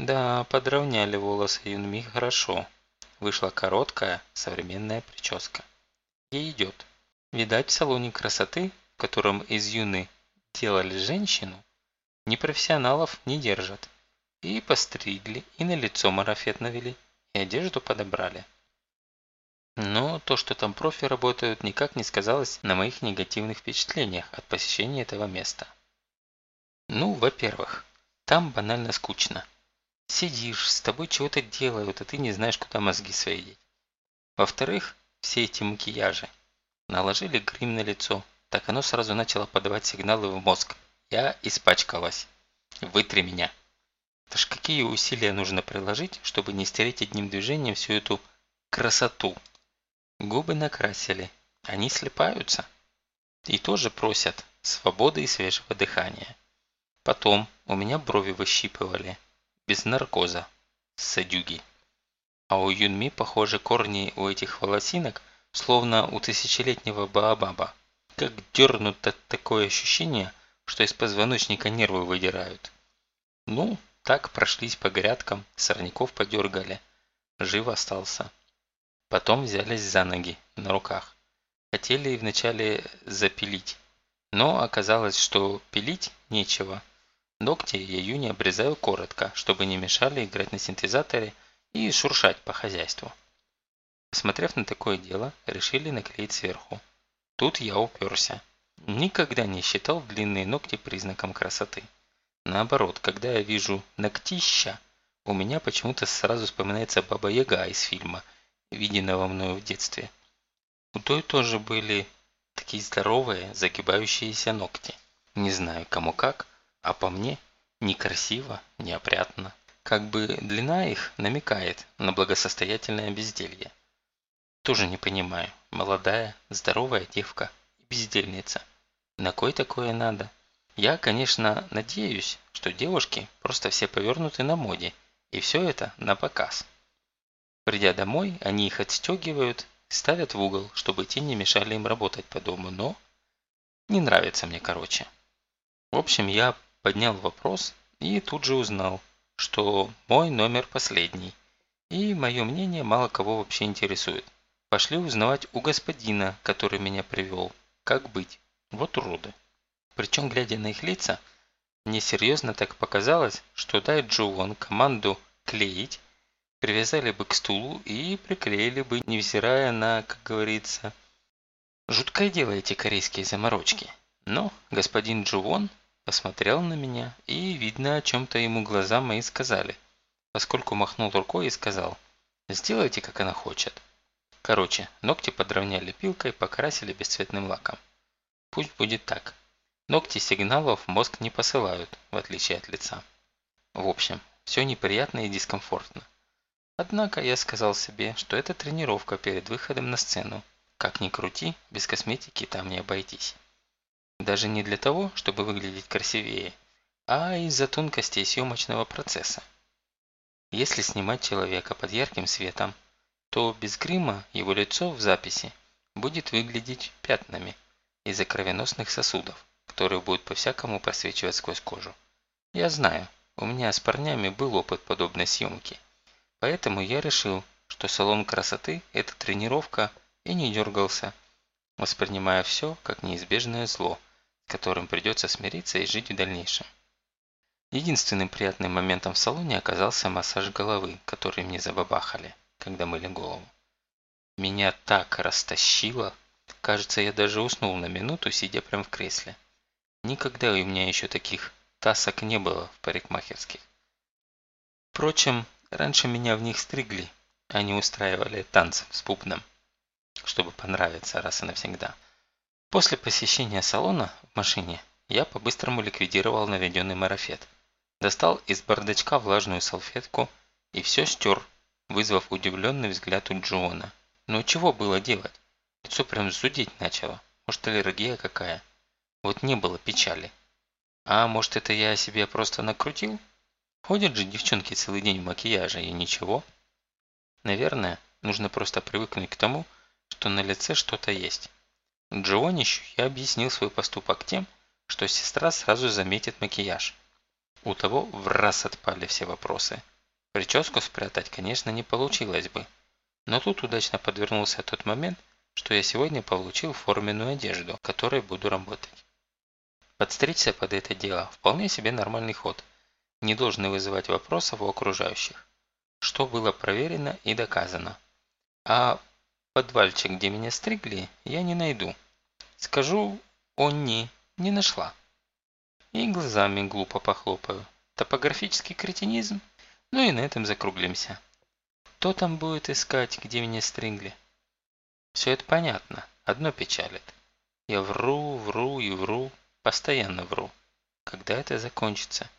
Да, подровняли волосы Юнми хорошо. Вышла короткая, современная прическа. Ей идет. Видать, в салоне красоты, в котором из Юны делали женщину, непрофессионалов не держат. И постригли, и на лицо марафет навели, и одежду подобрали. Но то, что там профи работают, никак не сказалось на моих негативных впечатлениях от посещения этого места. Ну, во-первых, там банально скучно. Сидишь, с тобой чего-то делают, а ты не знаешь, куда мозги свои деть. Во-вторых, все эти макияжи. Наложили грим на лицо, так оно сразу начало подавать сигналы в мозг. Я испачкалась. Вытри меня. Это ж какие усилия нужно приложить, чтобы не стереть одним движением всю эту красоту. Губы накрасили. Они слепаются. И тоже просят свободы и свежего дыхания. Потом у меня брови выщипывали. Без наркоза. Садюги. А у Юнми, похоже, корни у этих волосинок, словно у тысячелетнего Баобаба. Как дернуто такое ощущение, что из позвоночника нервы выдирают. Ну, так прошлись по грядкам, сорняков подергали. Жив остался. Потом взялись за ноги, на руках. Хотели вначале запилить, но оказалось, что пилить нечего. Ногти я июни обрезаю коротко, чтобы не мешали играть на синтезаторе и шуршать по хозяйству. Посмотрев на такое дело, решили наклеить сверху. Тут я уперся. Никогда не считал длинные ногти признаком красоты. Наоборот, когда я вижу ногтища, у меня почему-то сразу вспоминается Баба Яга из фильма – виденного мною в детстве. У той тоже были такие здоровые, загибающиеся ногти. Не знаю, кому как, а по мне некрасиво, неопрятно. Как бы длина их намекает на благосостоятельное безделье. Тоже не понимаю. Молодая, здоровая девка и бездельница. На кой такое надо? Я, конечно, надеюсь, что девушки просто все повернуты на моде, и все это на показ. Придя домой, они их отстегивают, ставят в угол, чтобы те не мешали им работать по дому, но не нравится мне короче. В общем, я поднял вопрос и тут же узнал, что мой номер последний, и мое мнение мало кого вообще интересует. Пошли узнавать у господина, который меня привел, как быть. Вот уроды. Причем, глядя на их лица, мне серьезно так показалось, что дай Джоуан команду клеить, привязали бы к стулу и приклеили бы, невзирая на, как говорится, жуткое дело эти корейские заморочки. Но господин Джувон посмотрел на меня, и, видно, о чем-то ему глаза мои сказали, поскольку махнул рукой и сказал «Сделайте, как она хочет». Короче, ногти подровняли пилкой, покрасили бесцветным лаком. Пусть будет так. Ногти сигналов в мозг не посылают, в отличие от лица. В общем, все неприятно и дискомфортно. Однако я сказал себе, что это тренировка перед выходом на сцену. Как ни крути, без косметики там не обойтись. Даже не для того, чтобы выглядеть красивее, а из-за тонкостей съемочного процесса. Если снимать человека под ярким светом, то без грима его лицо в записи будет выглядеть пятнами из-за кровеносных сосудов, которые будут по-всякому просвечивать сквозь кожу. Я знаю, у меня с парнями был опыт подобной съемки – Поэтому я решил, что салон красоты – это тренировка, и не дергался, воспринимая все как неизбежное зло, которым придется смириться и жить в дальнейшем. Единственным приятным моментом в салоне оказался массаж головы, который мне забабахали, когда мыли голову. Меня так растащило, кажется, я даже уснул на минуту, сидя прямо в кресле. Никогда у меня еще таких тасок не было в парикмахерских. Впрочем, Раньше меня в них стригли, а не устраивали танцы с бубном, чтобы понравиться раз и навсегда. После посещения салона в машине я по-быстрому ликвидировал наведенный марафет. Достал из бардачка влажную салфетку и все стер, вызвав удивленный взгляд у Джона. Ну чего было делать? Лицо прям зудеть начало. Может аллергия какая? Вот не было печали. А может это я себе просто накрутил? Ходят же девчонки целый день в макияже и ничего. Наверное, нужно просто привыкнуть к тому, что на лице что-то есть. Джонищу я объяснил свой поступок тем, что сестра сразу заметит макияж. У того в раз отпали все вопросы. Прическу спрятать, конечно, не получилось бы. Но тут удачно подвернулся тот момент, что я сегодня получил форменную одежду, которой буду работать. Подстричься под это дело – вполне себе нормальный ход, не должны вызывать вопросов у окружающих, что было проверено и доказано. А подвальчик, где меня стригли, я не найду. Скажу, он не, не нашла. И глазами глупо похлопаю. Топографический кретинизм? Ну и на этом закруглимся. Кто там будет искать, где меня стригли? Все это понятно, одно печалит. Я вру, вру и вру, Постоянно вру. Когда это закончится?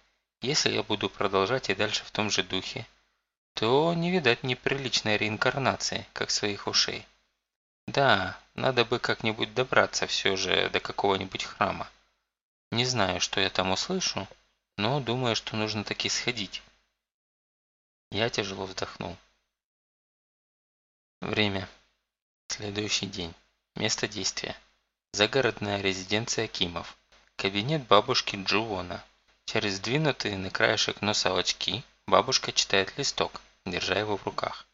Если я буду продолжать и дальше в том же духе, то не видать неприличной реинкарнации, как своих ушей. Да, надо бы как-нибудь добраться все же до какого-нибудь храма. Не знаю, что я там услышу, но думаю, что нужно таки сходить. Я тяжело вздохнул. Время. Следующий день. Место действия. Загородная резиденция Кимов. Кабинет бабушки Джувона. Через сдвинутые на краешек носа очки бабушка читает листок, держа его в руках.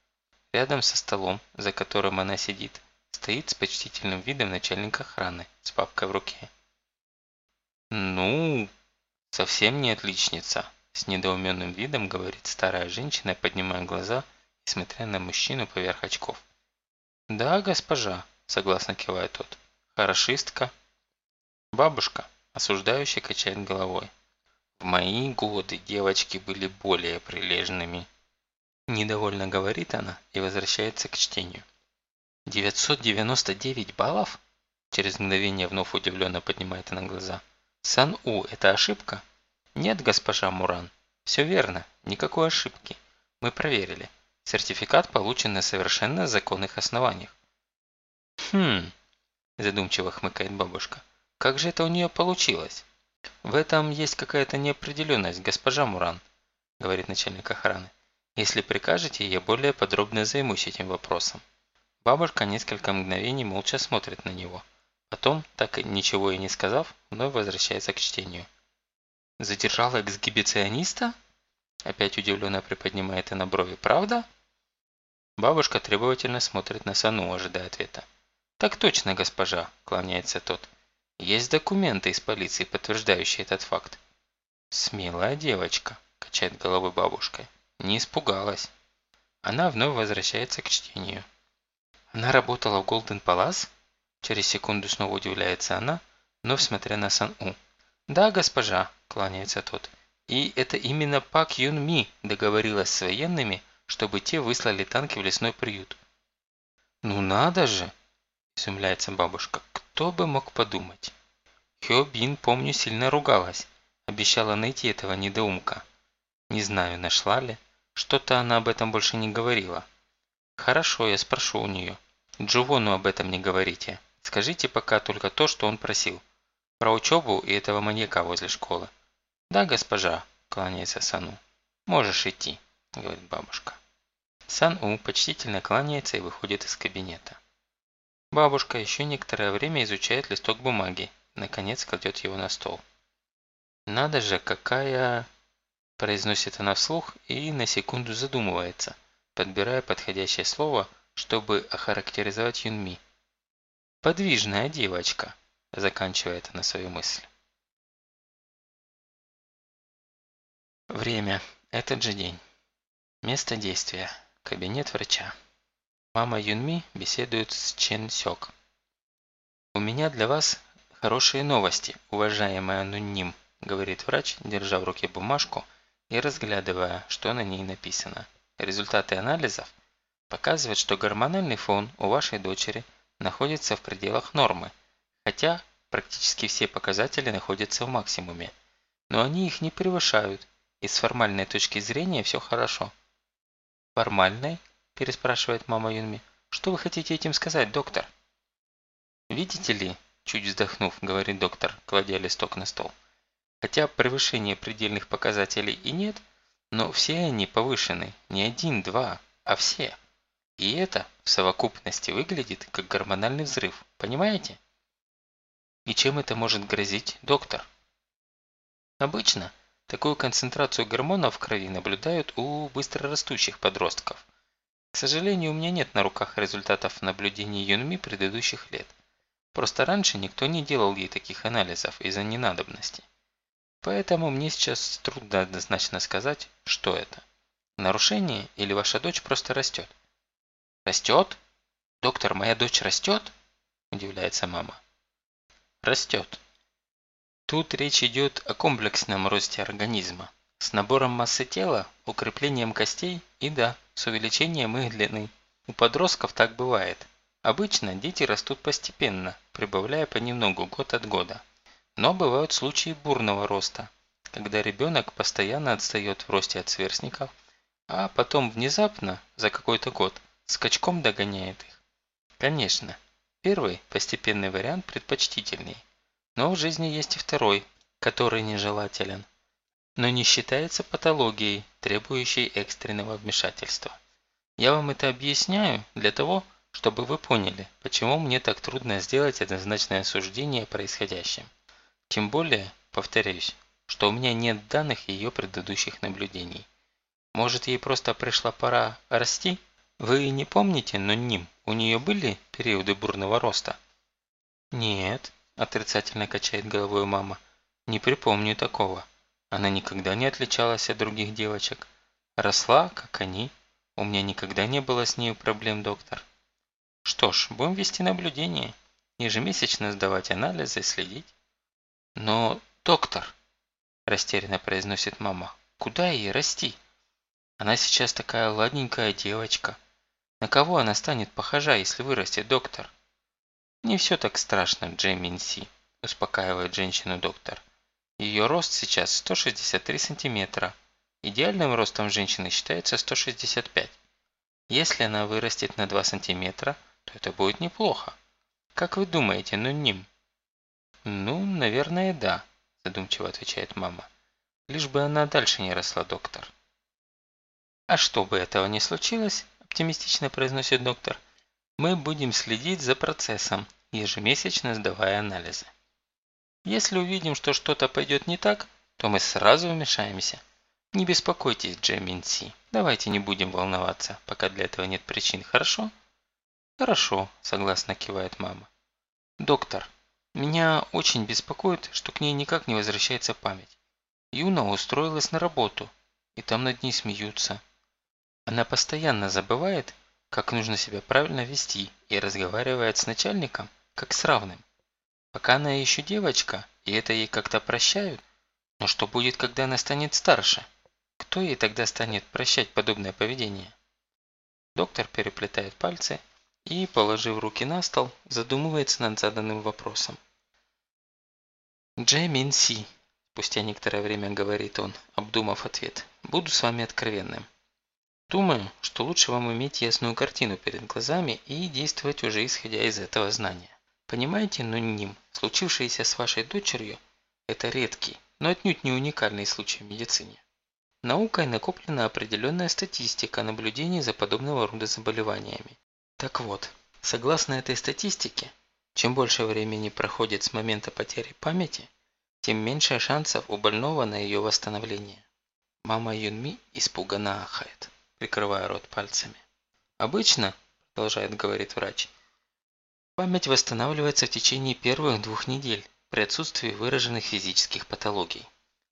Рядом со столом, за которым она сидит, стоит с почтительным видом начальник охраны с папкой в руке. «Ну, совсем не отличница», – с недоуменным видом говорит старая женщина, поднимая глаза и смотря на мужчину поверх очков. «Да, госпожа», – согласно кивает тот. «Хорошистка». «Бабушка», Осуждающий качает головой. В мои годы девочки были более прилежными. Недовольно говорит она и возвращается к чтению. 999 баллов? Через мгновение вновь удивленно поднимает она глаза. Сан-У – это ошибка? Нет, госпожа Муран. Все верно, никакой ошибки. Мы проверили. Сертификат получен на совершенно законных основаниях. Хм, задумчиво хмыкает бабушка. Как же это у нее получилось? В этом есть какая-то неопределенность, госпожа Муран, говорит начальник охраны. Если прикажете, я более подробно займусь этим вопросом. Бабушка несколько мгновений молча смотрит на него. Потом, так ничего и не сказав, вновь возвращается к чтению. «Задержала эксгибициониста?» Опять удивленно приподнимает она брови. «Правда?» Бабушка требовательно смотрит на Сану, ожидая ответа. «Так точно, госпожа», – кланяется тот. Есть документы из полиции, подтверждающие этот факт. Смелая девочка, качает головой бабушка. Не испугалась. Она вновь возвращается к чтению. Она работала в Голден Палас? Через секунду снова удивляется она, вновь смотря на Сан-У. «Да, госпожа», – кланяется тот. «И это именно Пак Юн Ми договорилась с военными, чтобы те выслали танки в лесной приют». «Ну надо же!» – изумляется бабушка. Кто бы мог подумать? Хё Бин, помню, сильно ругалась. Обещала найти этого недоумка. Не знаю, нашла ли. Что-то она об этом больше не говорила. Хорошо, я спрошу у нее. Джувону об этом не говорите. Скажите пока только то, что он просил. Про учебу и этого маньяка возле школы. Да, госпожа, кланяется Сану. Можешь идти, говорит бабушка. Сан-У почтительно кланяется и выходит из кабинета. Бабушка еще некоторое время изучает листок бумаги, наконец кладет его на стол. «Надо же, какая...» произносит она вслух и на секунду задумывается, подбирая подходящее слово, чтобы охарактеризовать Юнми. «Подвижная девочка», заканчивает она свою мысль. Время. Этот же день. Место действия. Кабинет врача. Мама Юнми беседует с Чен Сёк. «У меня для вас хорошие новости, уважаемая Нунним», говорит врач, держа в руке бумажку и разглядывая, что на ней написано. Результаты анализов показывают, что гормональный фон у вашей дочери находится в пределах нормы, хотя практически все показатели находятся в максимуме. Но они их не превышают, и с формальной точки зрения все хорошо. Формальной переспрашивает мама Юнми. «Что вы хотите этим сказать, доктор?» «Видите ли», чуть вздохнув, говорит доктор, кладя листок на стол. «Хотя превышения предельных показателей и нет, но все они повышены, не один, два, а все. И это в совокупности выглядит как гормональный взрыв, понимаете? И чем это может грозить, доктор? Обычно Такую концентрацию гормонов в крови наблюдают у быстрорастущих подростков. К сожалению, у меня нет на руках результатов наблюдений Юнми предыдущих лет. Просто раньше никто не делал ей таких анализов из-за ненадобности. Поэтому мне сейчас трудно однозначно сказать, что это. Нарушение или ваша дочь просто растет? Растет? Доктор, моя дочь растет? Удивляется мама. Растет. Тут речь идет о комплексном росте организма. С набором массы тела, укреплением костей и да, с увеличением их длины. У подростков так бывает. Обычно дети растут постепенно, прибавляя понемногу год от года. Но бывают случаи бурного роста, когда ребенок постоянно отстает в росте от сверстников, а потом внезапно, за какой-то год, скачком догоняет их. Конечно, первый, постепенный вариант предпочтительней, но в жизни есть и второй, который нежелателен, но не считается патологией, требующей экстренного вмешательства. Я вам это объясняю для того, чтобы вы поняли, почему мне так трудно сделать однозначное суждение о происходящем. Тем более, повторюсь, что у меня нет данных ее предыдущих наблюдений. Может, ей просто пришла пора расти? Вы не помните, но ним, у нее были периоды бурного роста? Нет, отрицательно качает головой мама. Не припомню такого. Она никогда не отличалась от других девочек. Росла, как они. У меня никогда не было с ней проблем, доктор. Что ж, будем вести наблюдение. Ежемесячно сдавать анализы, следить. «Но, доктор», – растерянно произносит мама, – «куда ей расти? Она сейчас такая ладненькая девочка. На кого она станет похожа, если вырастет, доктор?» «Не все так страшно, Джеймин Си», – успокаивает женщину доктор. Ее рост сейчас 163 сантиметра. Идеальным ростом женщины считается 165. Если она вырастет на 2 сантиметра, то это будет неплохо. Как вы думаете, ну ним? «Ну, наверное, да», – задумчиво отвечает мама. «Лишь бы она дальше не росла, доктор». «А чтобы этого не случилось», – оптимистично произносит доктор, «мы будем следить за процессом, ежемесячно сдавая анализы. Если увидим, что что-то пойдет не так, то мы сразу вмешаемся. Не беспокойтесь, Джемин Си. Давайте не будем волноваться, пока для этого нет причин, хорошо? Хорошо, согласно кивает мама. Доктор, меня очень беспокоит, что к ней никак не возвращается память. Юна устроилась на работу, и там над ней смеются. Она постоянно забывает, как нужно себя правильно вести и разговаривает с начальником, как с равным. Пока она еще девочка, и это ей как-то прощают, но что будет, когда она станет старше? Кто ей тогда станет прощать подобное поведение? Доктор переплетает пальцы и, положив руки на стол, задумывается над заданным вопросом. Джей Мин Си, спустя некоторое время говорит он, обдумав ответ, буду с вами откровенным. Думаю, что лучше вам иметь ясную картину перед глазами и действовать уже исходя из этого знания. Понимаете, но ним, случившееся с вашей дочерью, это редкий, но отнюдь не уникальный случай в медицине. Наукой накоплена определенная статистика наблюдений за подобного рода заболеваниями. Так вот, согласно этой статистике, чем больше времени проходит с момента потери памяти, тем меньше шансов у больного на ее восстановление. Мама Юнми испуганно ахает, прикрывая рот пальцами. Обычно, продолжает говорить врач, память восстанавливается в течение первых двух недель при отсутствии выраженных физических патологий,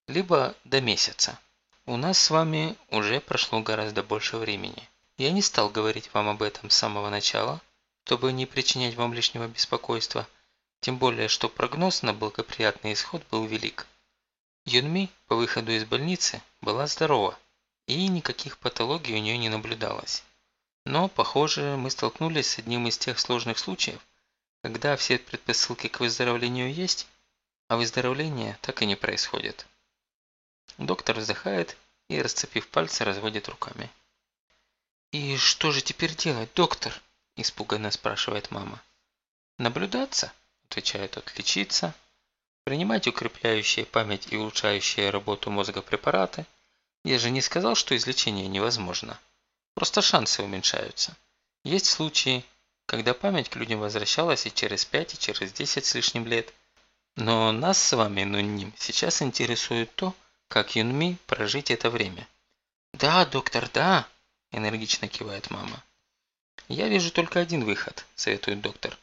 либо до месяца. У нас с вами уже прошло гораздо больше времени. Я не стал говорить вам об этом с самого начала, чтобы не причинять вам лишнего беспокойства, тем более, что прогноз на благоприятный исход был велик. Юнми по выходу из больницы была здорова, и никаких патологий у нее не наблюдалось. Но, похоже, мы столкнулись с одним из тех сложных случаев, когда все предпосылки к выздоровлению есть, а выздоровление так и не происходит. Доктор вздыхает и, расцепив пальцы, разводит руками. «И что же теперь делать, доктор?» – испуганно спрашивает мама. «Наблюдаться?» – отвечает тот. «Лечиться? Принимать укрепляющие память и улучшающие работу мозга препараты? Я же не сказал, что излечение невозможно. Просто шансы уменьшаются. Есть случаи, когда память к людям возвращалась и через 5, и через 10 с лишним лет. Но нас с вами, но ним, сейчас интересует то, как Юнми прожить это время. «Да, доктор, да!» – энергично кивает мама. «Я вижу только один выход», – советует доктор.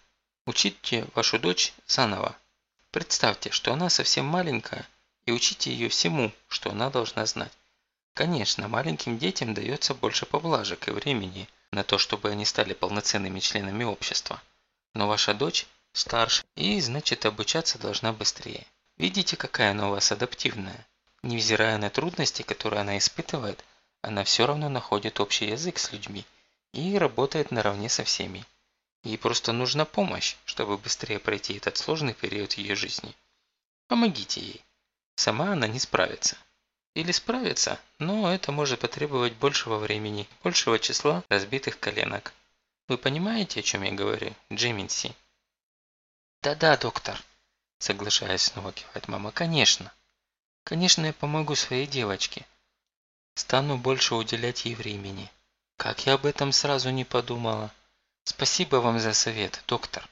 «Учите вашу дочь заново. Представьте, что она совсем маленькая, и учите ее всему, что она должна знать. Конечно, маленьким детям дается больше поблажек и времени на то, чтобы они стали полноценными членами общества. Но ваша дочь старше и, значит, обучаться должна быстрее. Видите, какая она у вас адаптивная? Невзирая на трудности, которые она испытывает, она все равно находит общий язык с людьми и работает наравне со всеми. Ей просто нужна помощь, чтобы быстрее пройти этот сложный период ее жизни. Помогите ей. Сама она не справится. Или справится, но это может потребовать большего времени, большего числа разбитых коленок. Вы понимаете, о чем я говорю, Джиминси? Да-да, доктор, соглашаясь снова кивает мама, конечно. Конечно, я помогу своей девочке. Стану больше уделять ей времени. Как я об этом сразу не подумала. Спасибо вам за совет, доктор.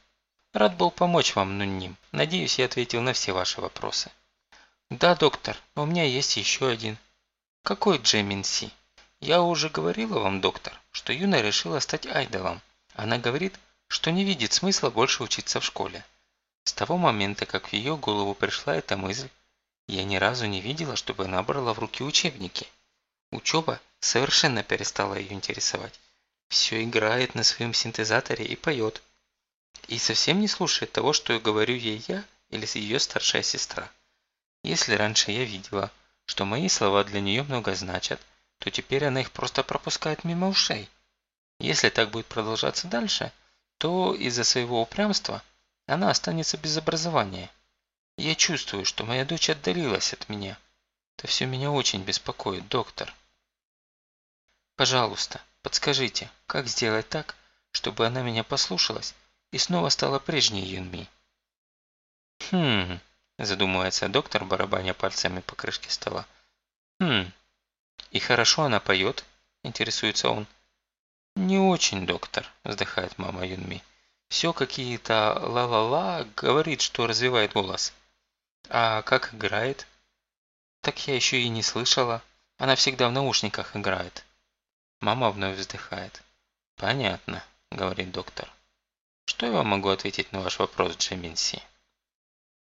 Рад был помочь вам, Нунним. Надеюсь, я ответил на все ваши вопросы. Да, доктор, у меня есть еще один. Какой Джемин Си? Я уже говорила вам, доктор, что Юна решила стать айдолом. Она говорит, что не видит смысла больше учиться в школе. С того момента, как в ее голову пришла эта мысль, я ни разу не видела, чтобы она брала в руки учебники. Учеба совершенно перестала ее интересовать. Все играет на своем синтезаторе и поет. И совсем не слушает того, что говорю ей я или ее старшая сестра. Если раньше я видела, что мои слова для нее много значат, то теперь она их просто пропускает мимо ушей. Если так будет продолжаться дальше, то из-за своего упрямства она останется без образования. Я чувствую, что моя дочь отдалилась от меня. Это все меня очень беспокоит, доктор. Пожалуйста, подскажите, как сделать так, чтобы она меня послушалась и снова стала прежней Юнми? Хм, задумывается доктор, барабаня пальцами по крышке стола. Хм, и хорошо она поет? Интересуется он. Не очень, доктор, вздыхает мама Юнми. Все какие-то ла-ла-ла, говорит, что развивает голос. А как играет? Так я еще и не слышала. Она всегда в наушниках играет. Мама вновь вздыхает. Понятно, говорит доктор. Что я вам могу ответить на ваш вопрос, Джеминси?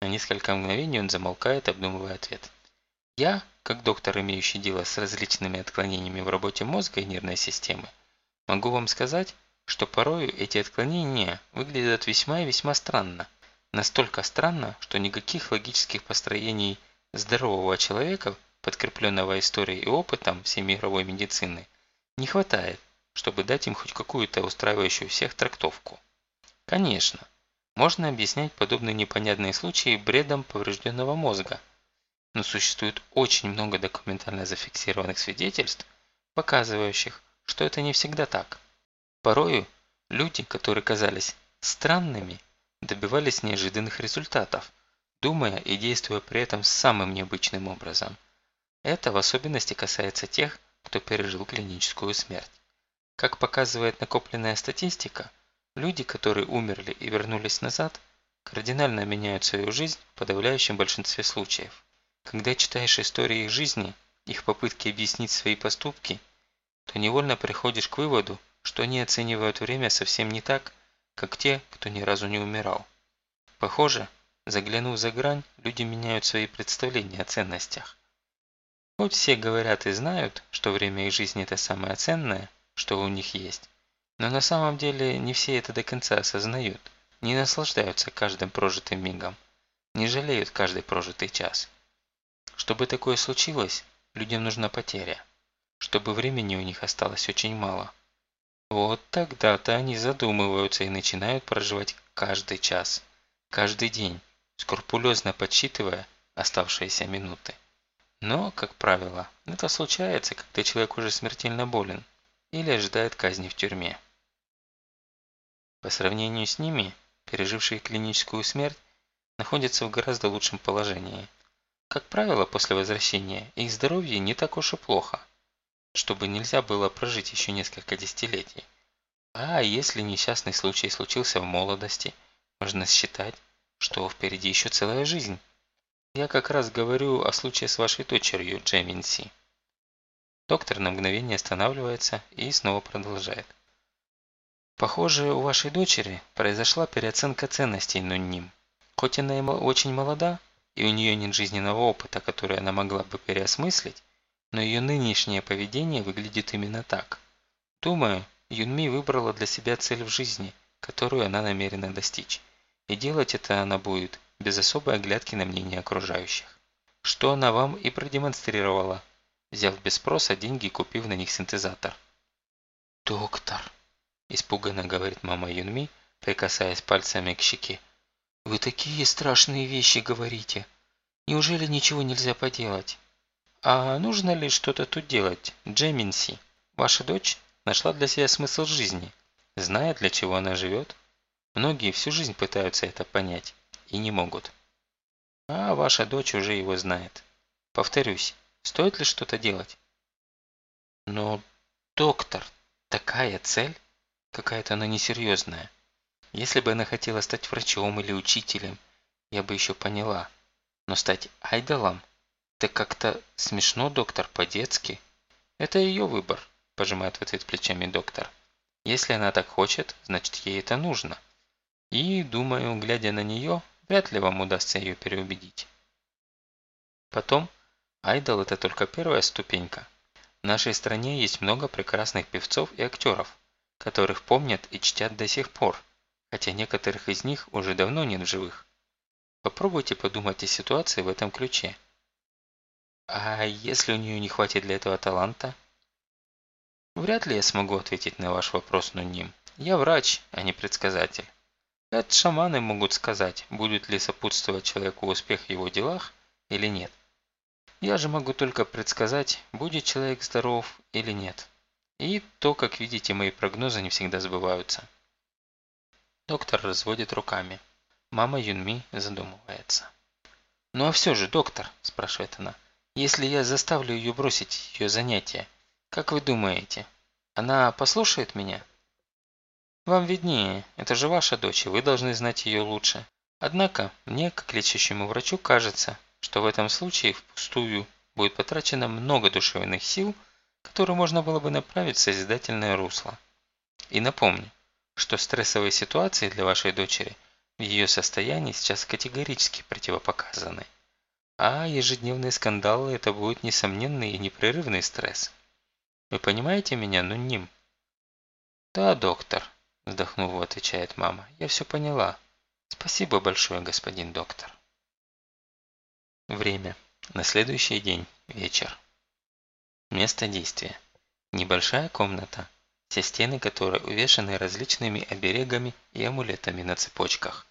На несколько мгновений он замолкает, обдумывая ответ. Я, как доктор, имеющий дело с различными отклонениями в работе мозга и нервной системы, могу вам сказать, что порою эти отклонения выглядят весьма и весьма странно. Настолько странно, что никаких логических построений здорового человека, подкрепленного историей и опытом всемировой медицины, не хватает, чтобы дать им хоть какую-то устраивающую всех трактовку. Конечно, можно объяснять подобные непонятные случаи бредом поврежденного мозга, но существует очень много документально зафиксированных свидетельств, показывающих, что это не всегда так. Порою люди, которые казались странными, добивались неожиданных результатов, думая и действуя при этом самым необычным образом. Это в особенности касается тех, кто пережил клиническую смерть. Как показывает накопленная статистика, Люди, которые умерли и вернулись назад, кардинально меняют свою жизнь в подавляющем большинстве случаев. Когда читаешь истории их жизни, их попытки объяснить свои поступки, то невольно приходишь к выводу, что они оценивают время совсем не так, как те, кто ни разу не умирал. Похоже, заглянув за грань, люди меняют свои представления о ценностях. Хоть все говорят и знают, что время их жизни – это самое ценное, что у них есть, но на самом деле не все это до конца осознают, не наслаждаются каждым прожитым мигом, не жалеют каждый прожитый час. Чтобы такое случилось, людям нужна потеря, чтобы времени у них осталось очень мало. Вот тогда-то они задумываются и начинают проживать каждый час, каждый день, скрупулезно подсчитывая оставшиеся минуты. Но, как правило, это случается, когда человек уже смертельно болен или ожидает казни в тюрьме. По сравнению с ними, пережившие клиническую смерть находятся в гораздо лучшем положении. Как правило, после возвращения их здоровье не так уж и плохо, чтобы нельзя было прожить еще несколько десятилетий. А если несчастный случай случился в молодости, можно считать, что впереди еще целая жизнь. Я как раз говорю о случае с вашей дочерью, Джеминси. Доктор на мгновение останавливается и снова продолжает. Похоже, у вашей дочери произошла переоценка ценностей Нунним. Хоть она и очень молода, и у нее нет жизненного опыта, который она могла бы переосмыслить, но ее нынешнее поведение выглядит именно так. Думаю, Юнми выбрала для себя цель в жизни, которую она намерена достичь. И делать это она будет без особой оглядки на мнение окружающих. Что она вам и продемонстрировала, взяв без спроса деньги и купив на них синтезатор. «Доктор», – испуганно говорит мама Юнми, прикасаясь пальцами к щеке. «Вы такие страшные вещи говорите. Неужели ничего нельзя поделать?» «А нужно ли что-то тут делать, Джеминси? Ваша дочь нашла для себя смысл жизни, знает, для чего она живет. Многие всю жизнь пытаются это понять и не могут. А ваша дочь уже его знает. Повторюсь, стоит ли что-то делать? Но, доктор, такая цель? Какая-то она несерьезная. Если бы она хотела стать врачом или учителем, я бы еще поняла. Но стать айдолом? Это как-то смешно, доктор, по-детски. Это ее выбор пожимает в ответ плечами доктор. Если она так хочет, значит ей это нужно. И, думаю, глядя на нее, вряд ли вам удастся ее переубедить. Потом, айдол это только первая ступенька. В нашей стране есть много прекрасных певцов и актеров, которых помнят и чтят до сих пор, хотя некоторых из них уже давно нет в живых. Попробуйте подумать о ситуации в этом ключе. А если у нее не хватит для этого таланта? Вряд ли я смогу ответить на ваш вопрос, но ним. Я врач, а не предсказатель. Это шаманы могут сказать, будет ли сопутствовать человеку успех в его делах или нет. Я же могу только предсказать, будет человек здоров или нет. И то, как видите, мои прогнозы не всегда сбываются. Доктор разводит руками. Мама Юнми задумывается. «Ну а все же, доктор», – спрашивает она, – «если я заставлю ее бросить ее занятия, как вы думаете, она послушает меня? Вам виднее, это же ваша дочь, и вы должны знать ее лучше. Однако, мне, как лечащему врачу, кажется, что в этом случае впустую будет потрачено много душевных сил, которые можно было бы направить в созидательное русло. И напомню, что стрессовые ситуации для вашей дочери в ее состоянии сейчас категорически противопоказаны. А ежедневные скандалы – это будет несомненный и непрерывный стресс. Вы понимаете меня, ну ним? Да, доктор, вздохнув, отвечает мама. Я все поняла. Спасибо большое, господин доктор. Время. На следующий день. Вечер. Место действия. Небольшая комната, все стены которой увешаны различными оберегами и амулетами на цепочках,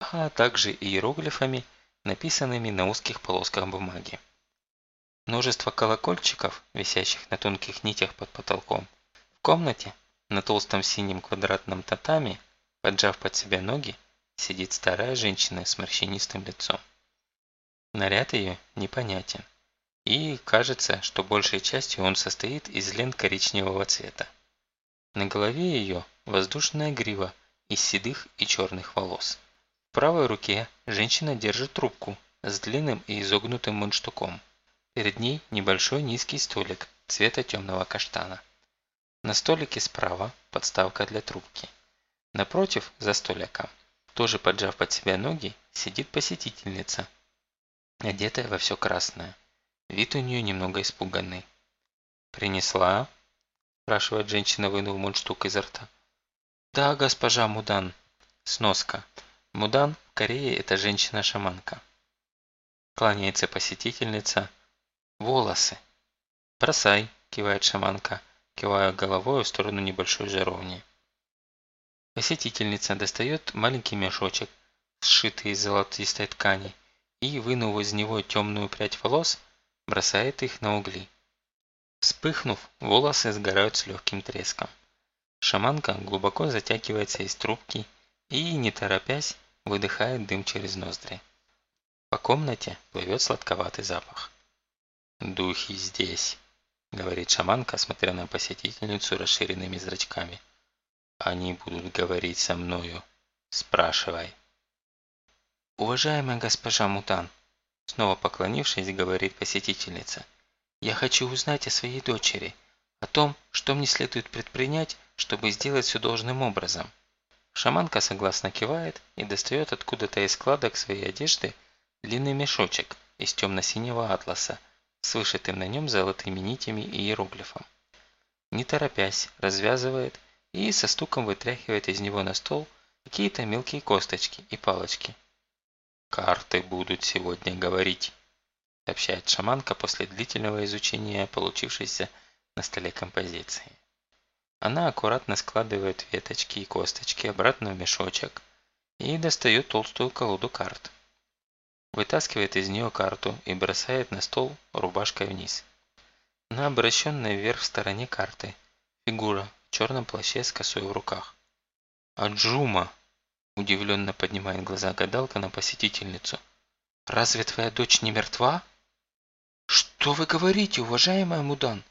а также иероглифами, написанными на узких полосках бумаги. Множество колокольчиков, висящих на тонких нитях под потолком. В комнате, на толстом синем квадратном татами, поджав под себя ноги, сидит старая женщина с морщинистым лицом. Наряд ее непонятен. И кажется, что большей частью он состоит из лент коричневого цвета. На голове ее воздушная грива из седых и черных волос. В правой руке женщина держит трубку с длинным и изогнутым мундштуком. Перед ней небольшой низкий столик цвета темного каштана. На столике справа подставка для трубки. Напротив, за столиком, тоже поджав под себя ноги, сидит посетительница, одетая во все красное. Вид у нее немного испуганный. «Принесла?» – спрашивает женщина, вынув мундштук изо рта. «Да, госпожа Мудан». Сноска. Мудан в Корее – это женщина-шаманка. Кланяется посетительница, волосы. Бросай, кивает шаманка, кивая головой в сторону небольшой жаровни. Посетительница достает маленький мешочек, сшитый из золотистой ткани, и, вынув из него темную прядь волос, бросает их на угли. Вспыхнув, волосы сгорают с легким треском. Шаманка глубоко затягивается из трубки и, не торопясь, выдыхает дым через ноздри. По комнате плывет сладковатый запах. «Духи здесь», – говорит шаманка, смотря на посетительницу расширенными зрачками. «Они будут говорить со мною. Спрашивай». «Уважаемая госпожа Мутан», Снова поклонившись, говорит посетительница. «Я хочу узнать о своей дочери, о том, что мне следует предпринять, чтобы сделать все должным образом». Шаманка согласно кивает и достает откуда-то из складок своей одежды длинный мешочек из темно-синего атласа с вышитым на нем золотыми нитями и иероглифом. Не торопясь, развязывает и со стуком вытряхивает из него на стол какие-то мелкие косточки и палочки. «Карты будут сегодня говорить», сообщает шаманка после длительного изучения получившейся на столе композиции. Она аккуратно складывает веточки и косточки обратно в мешочек и достает толстую колоду карт. Вытаскивает из нее карту и бросает на стол рубашкой вниз. На обращенной вверх стороне карты фигура в черном плаще с косой в руках. «Аджума!» – удивленно поднимает глаза гадалка на посетительницу. «Разве твоя дочь не мертва?» «Что вы говорите, уважаемая Мудан?»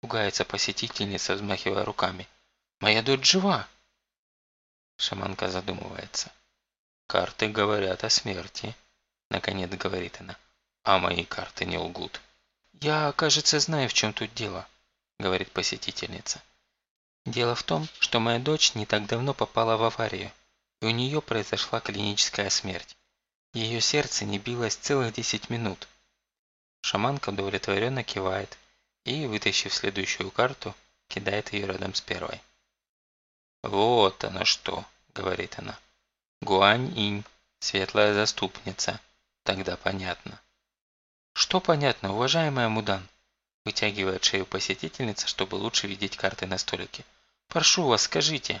Пугается посетительница, взмахивая руками. «Моя дочь жива!» Шаманка задумывается. «Карты говорят о смерти», — наконец говорит она. «А мои карты не лгут». «Я, кажется, знаю, в чем тут дело», — говорит посетительница. «Дело в том, что моя дочь не так давно попала в аварию, и у нее произошла клиническая смерть. Ее сердце не билось целых 10 минут». Шаманка удовлетворенно кивает, и, вытащив следующую карту, кидает ее рядом с первой. «Вот оно что», — говорит она. «Гуань-инь, светлая заступница. Тогда понятно». «Что понятно, уважаемая Мудан?» Вытягивает шею посетительница, чтобы лучше видеть карты на столике. «Прошу вас, скажите».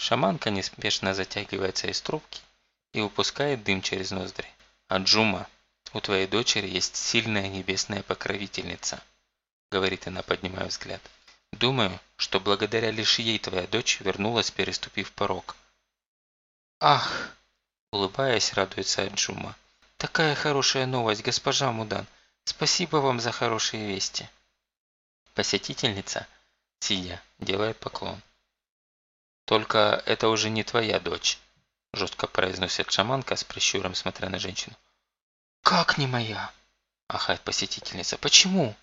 Шаманка неспешно затягивается из трубки и выпускает дым через ноздри. «Аджума, у твоей дочери есть сильная небесная покровительница говорит она, поднимая взгляд. Думаю, что благодаря лишь ей твоя дочь вернулась, переступив порог. Ах! Улыбаясь, радуется Аджума. Такая хорошая новость, госпожа Мудан. Спасибо вам за хорошие вести. Посетительница, сидя, делает поклон. Только это уже не твоя дочь, жестко произносит шаманка с прищуром, смотря на женщину. Как не моя? Ахает посетительница. Почему?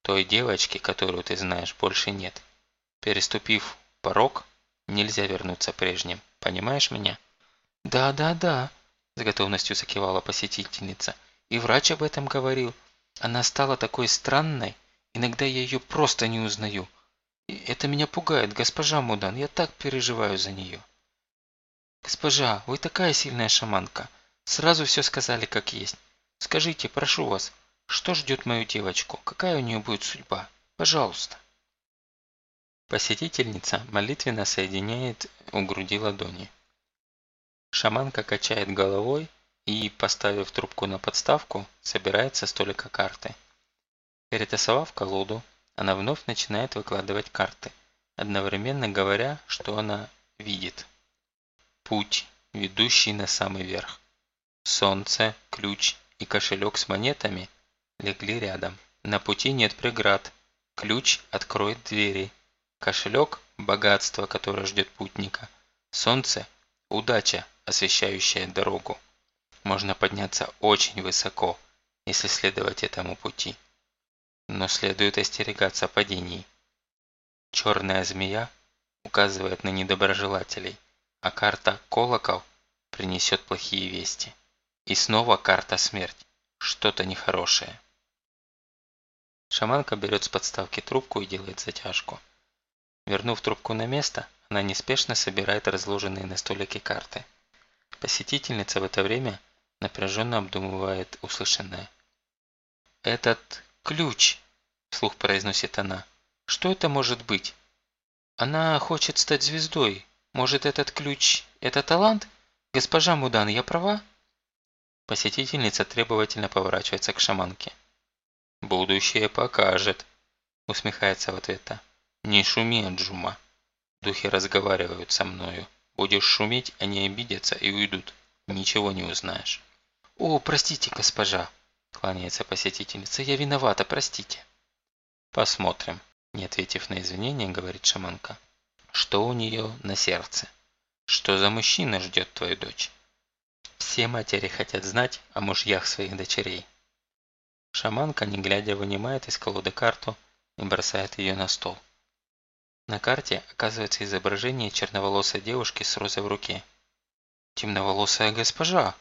Той девочки, которую ты знаешь, больше нет. Переступив порог, нельзя вернуться прежним. Понимаешь меня? Да, да, да, с готовностью закивала посетительница. И врач об этом говорил. Она стала такой странной, иногда я ее просто не узнаю. Это меня пугает, госпожа Мудан, я так переживаю за нее. Госпожа, вы такая сильная шаманка. Сразу все сказали как есть. Скажите, прошу вас, что ждет мою девочку? Какая у нее будет судьба? Пожалуйста. Посетительница молитвенно соединяет у груди ладони. Шаманка качает головой и, поставив трубку на подставку, собирает со столика карты. Перетасовав колоду, она вновь начинает выкладывать карты, одновременно говоря, что она видит. Путь, ведущий на самый верх. Солнце, ключ и кошелек с монетами легли рядом. На пути нет преград. Ключ откроет двери. Кошелек – богатство, которое ждет путника. Солнце – удача, освещающая дорогу. Можно подняться очень высоко, если следовать этому пути. Но следует остерегаться падений. Черная змея указывает на недоброжелателей, а карта «Колокол» принесет плохие вести. И снова карта «Смерть» – что-то нехорошее. Шаманка берет с подставки трубку и делает затяжку. Вернув трубку на место, она неспешно собирает разложенные на столике карты. Посетительница в это время напряженно обдумывает услышанное. «Этот ключ!» – вслух произносит она. «Что это может быть?» «Она хочет стать звездой. Может, этот ключ – это талант? Госпожа Мудан, я права?» Посетительница требовательно поворачивается к шаманке. «Будущее покажет», – усмехается в ответ. «Не шуми, Джума. Духи разговаривают со мною. Будешь шуметь, они обидятся и уйдут. Ничего не узнаешь». «О, простите, госпожа», – кланяется посетительница. «Я виновата, простите». «Посмотрим», – не ответив на извинения, говорит шаманка. «Что у нее на сердце? Что за мужчина ждет твою дочь? Все матери хотят знать о мужьях своих дочерей. Шаманка, не глядя, вынимает из колоды карту и бросает ее на стол. На карте оказывается изображение черноволосой девушки с розой в руке. «Темноволосая госпожа!»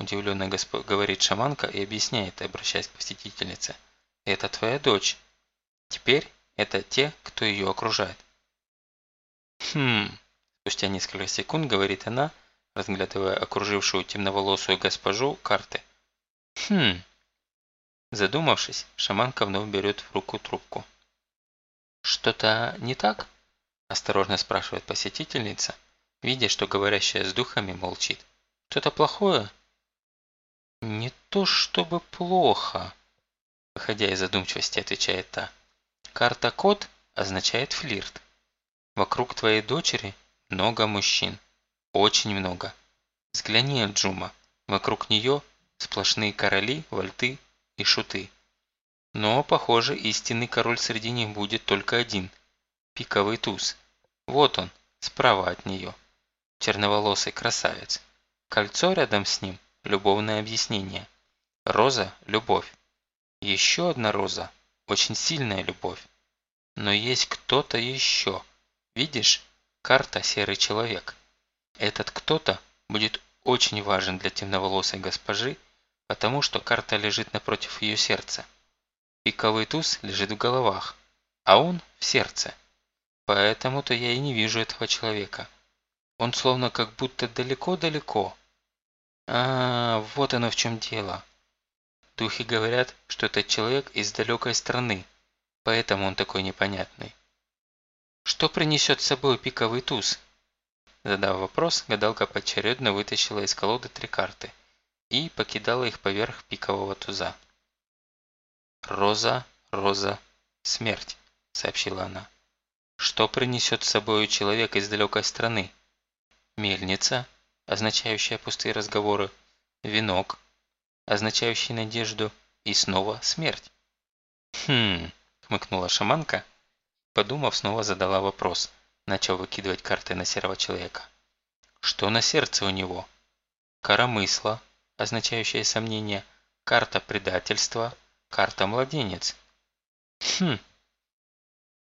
Удивленно говорит шаманка и объясняет, обращаясь к посетительнице. «Это твоя дочь. Теперь это те, кто ее окружает». «Хм...» Спустя несколько секунд говорит она, разглядывая окружившую темноволосую госпожу карты. «Хм...» Задумавшись, шаманка вновь берет в руку трубку. «Что-то не так?» – осторожно спрашивает посетительница, видя, что говорящая с духами молчит. «Что-то плохое?» «Не то чтобы плохо», – выходя из задумчивости, отвечает та. «Карта-код означает флирт. Вокруг твоей дочери много мужчин. Очень много. Взгляни, Джума, вокруг нее сплошные короли, вальты и шуты. Но, похоже, истинный король среди них будет только один – пиковый туз. Вот он, справа от нее. Черноволосый красавец. Кольцо рядом с ним – любовное объяснение. Роза – любовь. Еще одна роза – очень сильная любовь. Но есть кто-то еще. Видишь, карта «Серый человек». Этот кто-то будет очень важен для темноволосой госпожи, потому что карта лежит напротив ее сердца. Пиковый туз лежит в головах, а он в сердце. Поэтому-то я и не вижу этого человека. Он словно как будто далеко-далеко. А, вот оно в чем дело. Духи говорят, что этот человек из далекой страны, поэтому он такой непонятный. Что принесет с собой пиковый туз? Задав вопрос, гадалка поочередно вытащила из колоды три карты и покидала их поверх пикового туза. «Роза, Роза, смерть», – сообщила она. «Что принесет с собой человек из далекой страны?» «Мельница, означающая пустые разговоры, венок, означающий надежду, и снова смерть». «Хм», – хмыкнула шаманка, подумав, снова задала вопрос, начал выкидывать карты на серого человека. «Что на сердце у него?» «Коромысла», означающая сомнение, карта предательства – Карта младенец. Хм.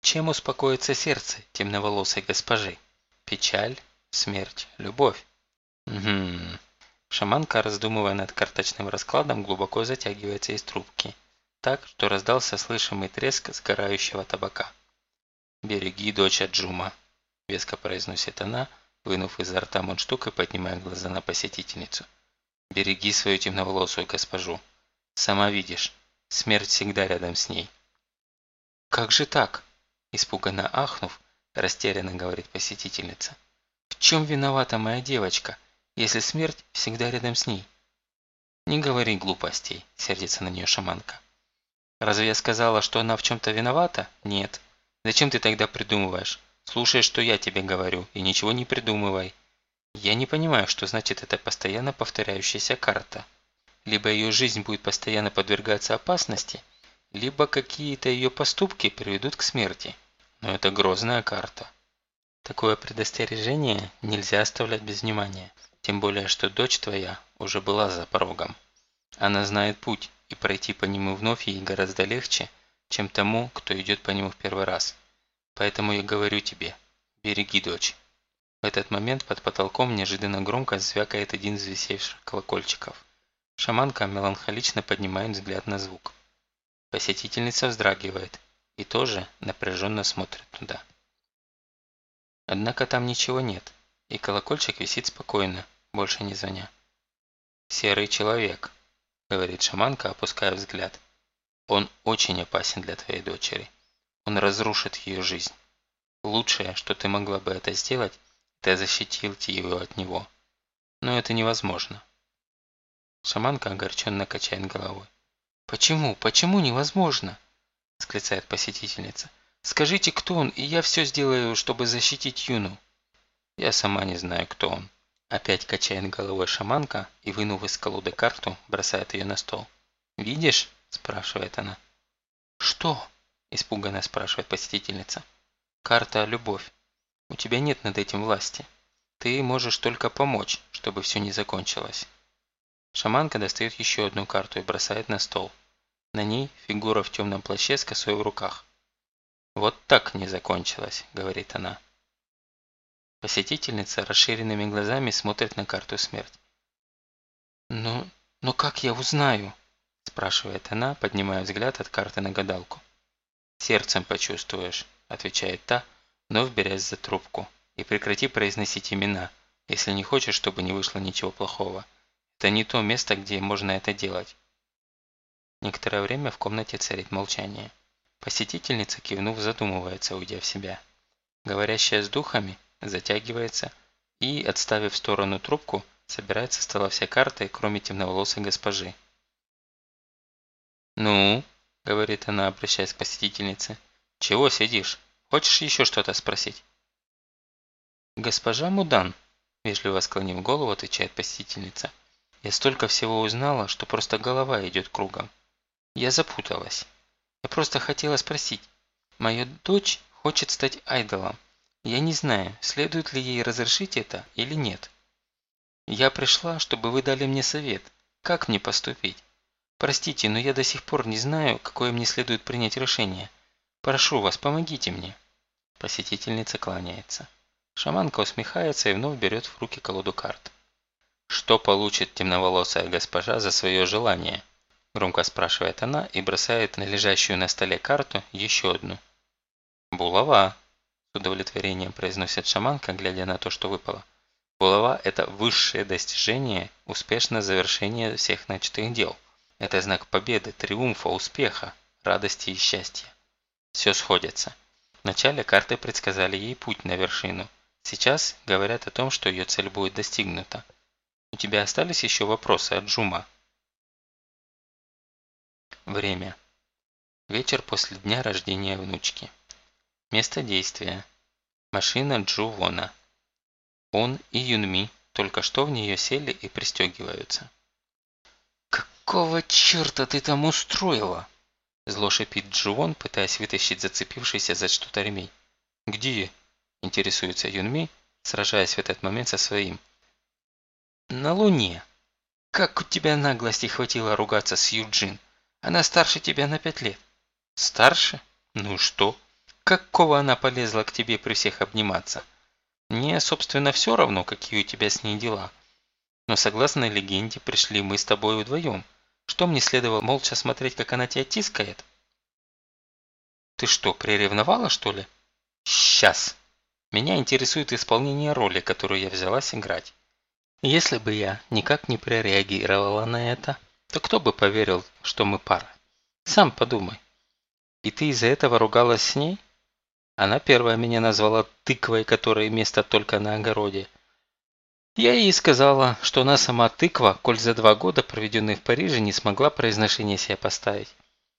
Чем успокоится сердце темноволосой госпожи? Печаль, смерть, любовь. Угу. Шаманка, раздумывая над карточным раскладом, глубоко затягивается из трубки, так, что раздался слышимый треск сгорающего табака. «Береги, дочь Джума», – веско произносит она, вынув изо рта мундштук и поднимая глаза на посетительницу. «Береги свою темноволосую госпожу. Сама видишь, Смерть всегда рядом с ней. «Как же так?» – испуганно ахнув, растерянно говорит посетительница. «В чем виновата моя девочка, если смерть всегда рядом с ней?» «Не говори глупостей», – сердится на нее шаманка. «Разве я сказала, что она в чем-то виновата? Нет. Зачем ты тогда придумываешь? Слушай, что я тебе говорю, и ничего не придумывай. Я не понимаю, что значит эта постоянно повторяющаяся карта». Либо ее жизнь будет постоянно подвергаться опасности, либо какие-то ее поступки приведут к смерти. Но это грозная карта. Такое предостережение нельзя оставлять без внимания. Тем более, что дочь твоя уже была за порогом. Она знает путь, и пройти по нему вновь ей гораздо легче, чем тому, кто идет по нему в первый раз. Поэтому я говорю тебе, береги дочь. В этот момент под потолком неожиданно громко звякает один из висевших колокольчиков. Шаманка меланхолично поднимает взгляд на звук. Посетительница вздрагивает и тоже напряженно смотрит туда. Однако там ничего нет, и колокольчик висит спокойно, больше не звоня. «Серый человек», – говорит шаманка, опуская взгляд. «Он очень опасен для твоей дочери. Он разрушит ее жизнь. Лучшее, что ты могла бы это сделать, это защитить ее от него. Но это невозможно. Шаманка огорченно качает головой. «Почему? Почему невозможно?» – восклицает посетительница. «Скажите, кто он, и я все сделаю, чтобы защитить Юну». «Я сама не знаю, кто он». Опять качает головой шаманка и, вынув из колоды карту, бросает ее на стол. «Видишь?» – спрашивает она. «Что?» – испуганно спрашивает посетительница. «Карта – любовь. У тебя нет над этим власти. Ты можешь только помочь, чтобы все не закончилось. Шаманка достает еще одну карту и бросает на стол. На ней фигура в темном плаще с косой в руках. «Вот так не закончилось», – говорит она. Посетительница расширенными глазами смотрит на карту смерть. «Ну, но как я узнаю?» – спрашивает она, поднимая взгляд от карты на гадалку. «Сердцем почувствуешь», – отвечает та, вновь берясь за трубку. «И прекрати произносить имена, если не хочешь, чтобы не вышло ничего плохого. Это не то место, где можно это делать». Некоторое время в комнате царит молчание. Посетительница, кивнув, задумывается, уйдя в себя. Говорящая с духами затягивается и, отставив в сторону трубку, собирает со стола все карты, кроме темноволосой госпожи. «Ну?» – говорит она, обращаясь к посетительнице. «Чего сидишь? Хочешь еще что-то спросить?» «Госпожа Мудан», – вежливо склонив голову, отвечает посетительница. «Я столько всего узнала, что просто голова идет кругом. Я запуталась. Я просто хотела спросить. Моя дочь хочет стать айдолом. Я не знаю, следует ли ей разрешить это или нет. Я пришла, чтобы вы дали мне совет. Как мне поступить? Простите, но я до сих пор не знаю, какое мне следует принять решение. Прошу вас, помогите мне. Посетительница кланяется. Шаманка усмехается и вновь берет в руки колоду карт. Что получит темноволосая госпожа за свое желание? Громко спрашивает она и бросает на лежащую на столе карту еще одну. Булава, с удовлетворением произносит шаманка, глядя на то, что выпало. Булава – это высшее достижение, успешное завершение всех начатых дел. Это знак победы, триумфа, успеха, радости и счастья. Все сходится. Вначале карты предсказали ей путь на вершину. Сейчас говорят о том, что ее цель будет достигнута. У тебя остались еще вопросы от Джума? Время. Вечер после дня рождения внучки. Место действия. Машина Джу Вона. Он и Юнми только что в нее сели и пристегиваются. «Какого черта ты там устроила?» Зло шипит Джуон, пытаясь вытащить зацепившийся за что-то ремень. «Где?» – интересуется Юнми, сражаясь в этот момент со своим. «На Луне. Как у тебя наглости хватило ругаться с Юджин? Она старше тебя на пять лет». «Старше? Ну что? Какого она полезла к тебе при всех обниматься?» Мне, собственно, все равно, какие у тебя с ней дела. Но согласно легенде, пришли мы с тобой вдвоем. Что мне следовало молча смотреть, как она тебя тискает? Ты что, приревновала, что ли? Сейчас. Меня интересует исполнение роли, которую я взялась играть. Если бы я никак не прореагировала на это, то кто бы поверил, что мы пара? Сам подумай. И ты из-за этого ругалась с ней? Она первая меня назвала тыквой, которая место только на огороде. Я ей сказала, что она сама тыква, коль за два года, проведенные в Париже, не смогла произношение себе поставить.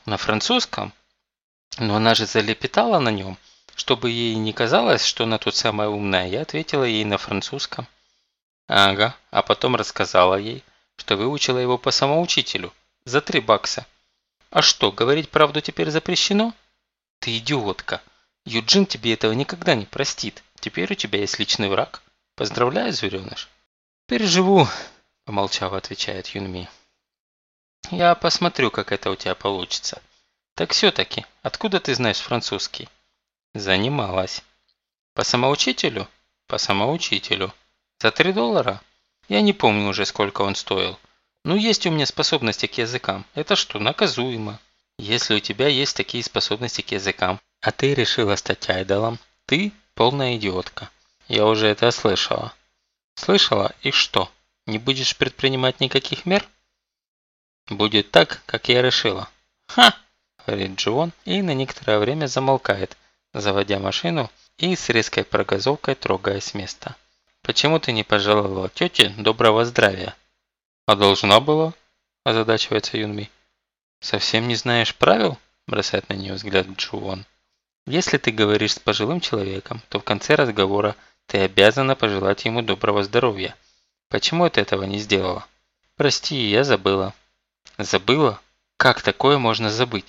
На французском? Но она же залепетала на нем. Чтобы ей не казалось, что она тут самая умная, я ответила ей на французском. Ага, а потом рассказала ей, что выучила его по самоучителю. За три бакса. А что, говорить правду теперь запрещено? Ты идиотка. Юджин тебе этого никогда не простит. Теперь у тебя есть личный враг. Поздравляю, звереныш. Переживу, помолчав, отвечает Юнми. Я посмотрю, как это у тебя получится. Так все-таки, откуда ты знаешь французский? Занималась. По самоучителю? По самоучителю. За три доллара? Я не помню уже, сколько он стоил. Ну, есть у меня способности к языкам. Это что, наказуемо? Если у тебя есть такие способности к языкам, а ты решила стать айдолом. Ты полная идиотка. Я уже это слышала. Слышала? И что? Не будешь предпринимать никаких мер? Будет так, как я решила. Ха! Говорит Джон и на некоторое время замолкает, заводя машину и с резкой прогазовкой трогая с места. Почему ты не пожелала тете доброго здравия? А должна была? Озадачивается Юнми. Совсем не знаешь правил? Бросает на нее взгляд Джуон. Если ты говоришь с пожилым человеком, то в конце разговора ты обязана пожелать ему доброго здоровья. Почему ты этого не сделала? Прости, я забыла. Забыла? Как такое можно забыть?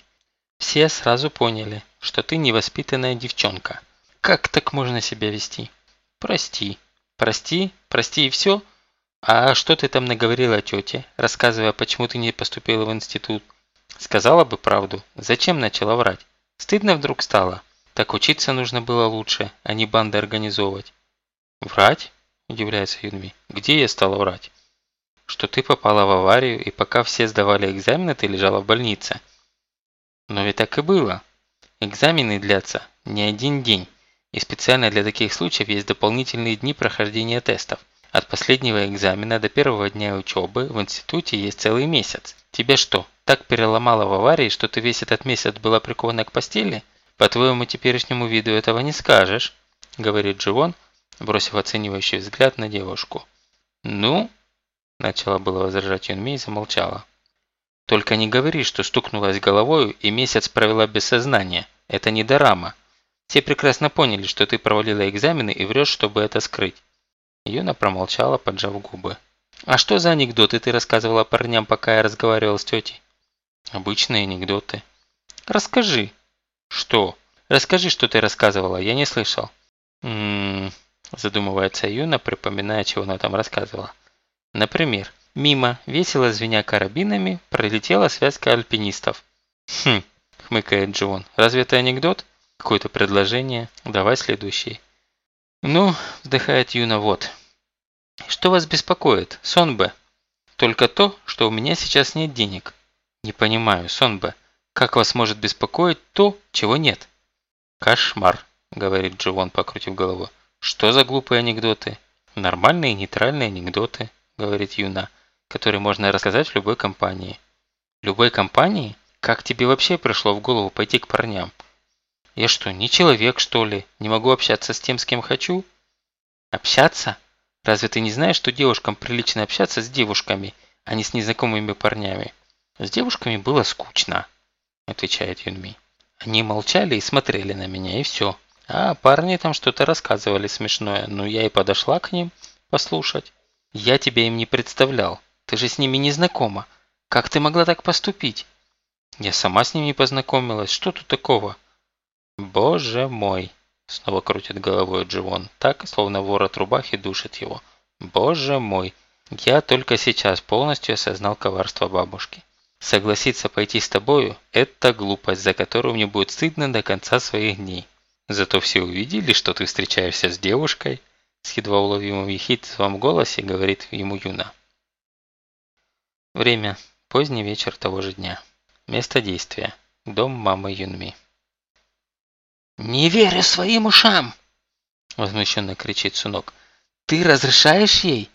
Все сразу поняли, что ты невоспитанная девчонка. Как так можно себя вести? Прости. Прости, прости и все? «А что ты там наговорила тете, рассказывая, почему ты не поступила в институт?» «Сказала бы правду. Зачем начала врать? Стыдно вдруг стало? Так учиться нужно было лучше, а не банды организовывать». «Врать?» – удивляется Юнми. «Где я стала врать?» «Что ты попала в аварию, и пока все сдавали экзамены, ты лежала в больнице». «Но ведь так и было. Экзамены длятся не один день, и специально для таких случаев есть дополнительные дни прохождения тестов. От последнего экзамена до первого дня учебы в институте есть целый месяц. Тебе что, так переломало в аварии, что ты весь этот месяц была прикована к постели? По твоему теперешнему виду этого не скажешь, говорит Дживон, бросив оценивающий взгляд на девушку. Ну, начала было возражать Юнми и замолчала. Только не говори, что стукнулась головой и месяц провела без сознания. Это не дорама. Все прекрасно поняли, что ты провалила экзамены и врешь, чтобы это скрыть. Юна промолчала, поджав губы. «А что за анекдоты ты рассказывала парням, пока я разговаривал с тетей?» «Обычные анекдоты». «Расскажи». «Что? Расскажи, что ты рассказывала, я не слышал». «Ммм...» задумывается Юна, припоминая, чего она там рассказывала. Например, мимо, весело звеня карабинами, пролетела связка альпинистов. «Хм», хмыкает Джон, разве это анекдот? Какое-то предложение? Давай следующий. «Ну», – вздыхает Юна, – «вот». «Что вас беспокоит, Сонбе?» «Только то, что у меня сейчас нет денег». «Не понимаю, Сонбе, как вас может беспокоить то, чего нет?» «Кошмар», – говорит Дживон, покрутив головой. «Что за глупые анекдоты?» «Нормальные нейтральные анекдоты», – говорит Юна, которые можно рассказать в любой компании. «Любой компании? Как тебе вообще пришло в голову пойти к парням?» Я что, не человек, что ли? Не могу общаться с тем, с кем хочу? Общаться? Разве ты не знаешь, что девушкам прилично общаться с девушками, а не с незнакомыми парнями? С девушками было скучно, отвечает Юнми. Они молчали и смотрели на меня, и все. А парни там что-то рассказывали смешное, ну я и подошла к ним послушать. Я тебя им не представлял, ты же с ними не знакома. Как ты могла так поступить? Я сама с ними познакомилась, что тут такого? «Боже мой!» – снова крутит головой Дживон, так, словно ворот рубахи душит его. «Боже мой! Я только сейчас полностью осознал коварство бабушки. Согласиться пойти с тобою – это глупость, за которую мне будет стыдно до конца своих дней. Зато все увидели, что ты встречаешься с девушкой», – с едва уловимым ехидством в голосе говорит ему Юна. Время – поздний вечер того же дня. Место действия – дом мамы Юнми. «Не верю своим ушам!» Возмущенно кричит Сунок. «Ты разрешаешь ей?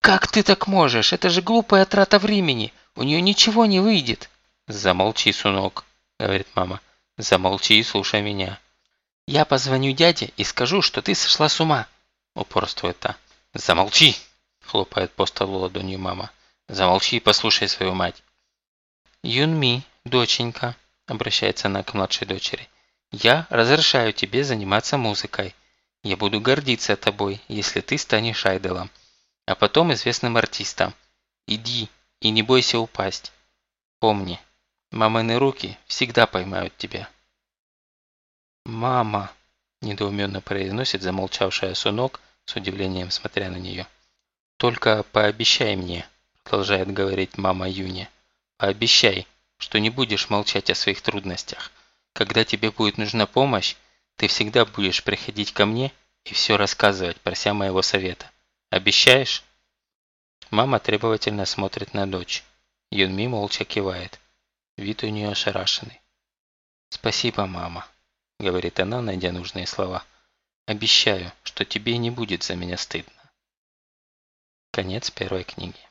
Как ты так можешь? Это же глупая трата времени. У нее ничего не выйдет!» «Замолчи, Сунок!» Говорит мама. «Замолчи и слушай меня!» «Я позвоню дяде и скажу, что ты сошла с ума!» Упорствует та. «Замолчи!» Хлопает по столу ладонью мама. «Замолчи и послушай свою мать!» «Юнми, доченька!» Обращается она к младшей дочери. Я разрешаю тебе заниматься музыкой. Я буду гордиться тобой, если ты станешь айдолом, а потом известным артистом. Иди и не бойся упасть. Помни, мамины руки всегда поймают тебя. «Мама!» – недоуменно произносит замолчавшая Сунок, с удивлением смотря на нее. «Только пообещай мне», – продолжает говорить мама Юни, – «пообещай, что не будешь молчать о своих трудностях, когда тебе будет нужна помощь, ты всегда будешь приходить ко мне и все рассказывать, прося моего совета. Обещаешь?» Мама требовательно смотрит на дочь. Юнми молча кивает. Вид у нее ошарашенный. «Спасибо, мама», — говорит она, найдя нужные слова. «Обещаю, что тебе не будет за меня стыдно». Конец первой книги.